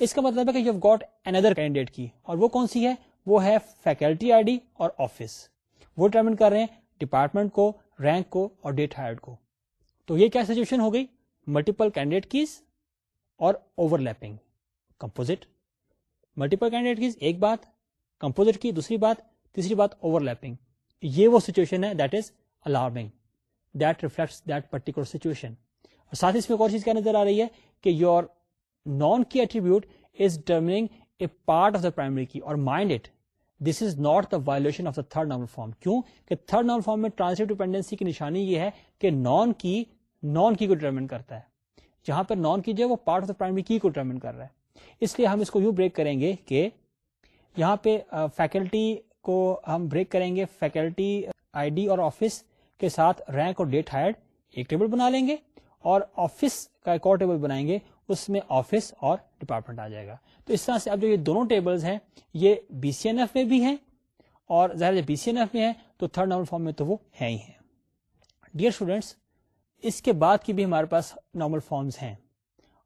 اس کا مطلب ہے کہ یو گوٹ اندر کینڈیڈیٹ کی اور وہ کون سی ہے وہ ہے فیکلٹی آئی ڈی اور آفس وہ ڈیٹرمنٹ کر رہے ہیں ڈپارٹمنٹ کو رینک کو اور ڈیٹ ہائر کو تو یہ کیا سچویشن ہو گئی ملٹیپل کینڈیڈیٹ کیز اور overlapping composite multiple candidate keys ایک بات کمپوزٹ کی دوسری بات تیسری بات اوور لیپنگ یہ وہ سچویشن ہے that is alarming that reflects that particular situation اور ساتھ اس میں ایک اور چیز کیا نظر آ رہی ہے کہ your non key attribute is determining a part of the primary key اور mind it this is not the violation of the third normal form کیوں کہ تھرڈ نارمل فارم میں ٹرانسلیٹ ڈیپینڈنسی کی نشانی یہ ہے کہ نان کی نان کی کو ڈیٹرمنٹ کرتا ہے جہاں پر نان کی جو ہے وہ part of the primary key کو ڈیٹرمنٹ کر رہا ہے اس لیے ہم اس کو یوں بریک کریں گے کہ یہاں پہ فیکلٹی کو ہم بریک کریں گے فیکلٹی آئی ڈی اور آفس کے ساتھ رینک اور ڈیٹ ہائڈ ایک ٹیبل بنا لیں گے اور آفس کا ایک اور ٹیبل بنائیں گے اس میں آفس اور ڈپارٹمنٹ آ جائے گا تو اس طرح سے اب جو یہ دونوں ٹیبلز ہیں یہ بی سی این ایف میں بھی ہیں اور ظاہر بی سی این ایف میں ہیں تو تھرڈ نارمل فارم میں تو وہ ہیں ہی ہیں ڈیئر اسٹوڈینٹس اس کے بعد کی بھی ہمارے پاس نارمل فارمز ہیں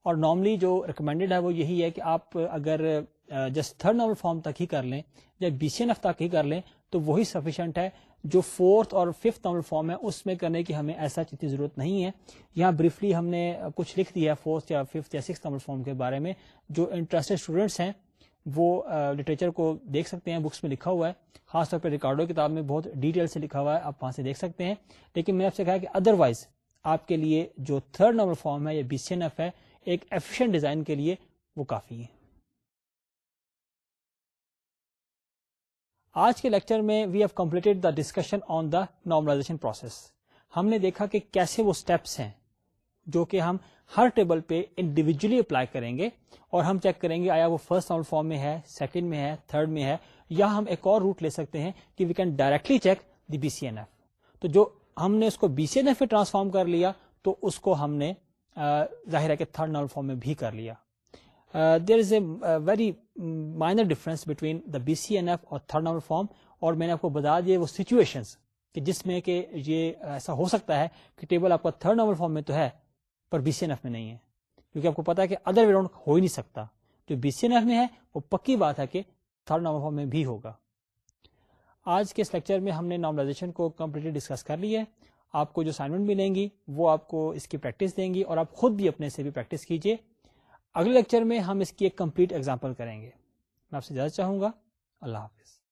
اور نارملی جو ریکمینڈیڈ ہے وہ یہی ہے کہ آپ اگر جسٹ تھرڈ نارمل فارم تک ہی کر لیں یا بی سی این ایف تک ہی کر لیں تو وہی سفیشینٹ ہے جو فورتھ اور ففتھ نارمل فارم ہے اس میں کرنے کی ہمیں ایسا اتنی ضرورت نہیں ہے یہاں بریفلی ہم نے کچھ لکھ دیا ہے فورتھ یا ففتھ یا سکس نارمل فارم کے بارے میں جو انٹرسٹڈ اسٹوڈنٹس ہیں وہ لٹریچر کو دیکھ سکتے ہیں بکس میں لکھا ہوا ہے خاص طور پہ ریکارڈو کتاب میں بہت ڈیٹیل سے لکھا ہوا ہے آپ وہاں سے دیکھ سکتے ہیں لیکن میں نے آپ سے کہا کہ ادر وائز آپ کے لیے جو تھرڈ نمبر فارم ہے یا بی سی این ایف ہے ایک ایفیشینٹ ڈیزائن کے لیے وہ کافی ہے آج کے لیکچر میں we have the the discussion on normalization process ہم نے دیکھا کہ کیسے وہ اسٹیپس ہیں جو کہ ہم ہر ٹیبل پہ انڈیویجلی اپلائی کریں گے اور ہم چیک کریں گے آیا وہ فرسٹ نارمل فارم میں ہے سیکنڈ میں ہے تھرڈ میں ہے یا ہم ایک اور روٹ لے سکتے ہیں کہ we can directly check the B C N F تو جو ہم نے اس کو بی سی این ایف میں ٹرانسفارم کر لیا تو اس کو ہم نے ظاہر ہے کہ تھرڈ نارمل فارم میں بھی کر لیا there is a very minor difference between the B C N F اور تھرڈ نمبر فارم اور میں نے آپ کو بتا دیے وہ سچویشن جس میں کہ یہ ایسا ہو سکتا ہے کہ ٹیبل آپ کا تھرڈ نمبر فارم میں تو ہے پر بی سی این ایف میں نہیں ہے کیونکہ آپ کو پتا ہے کہ ادر گراؤنڈ ہو ہی نہیں سکتا جو بی سی این ایف میں ہے وہ پکی بات ہے کہ تھرڈ نمبر فارم میں بھی ہوگا آج کے اس لیکچر میں ہم نے نارملائزیشن کو کمپلیٹلی ڈسکس کر لی ہے آپ کو جو اسائنمنٹ ملیں گی وہ آپ کو اس کی پریکٹس دیں گی اور آپ خود بھی اپنے سے بھی پریکٹس کیجیے اگلے لیکچر میں ہم اس کی ایک کمپلیٹ ایگزامپل کریں گے میں آپ سے زیادہ چاہوں گا اللہ حافظ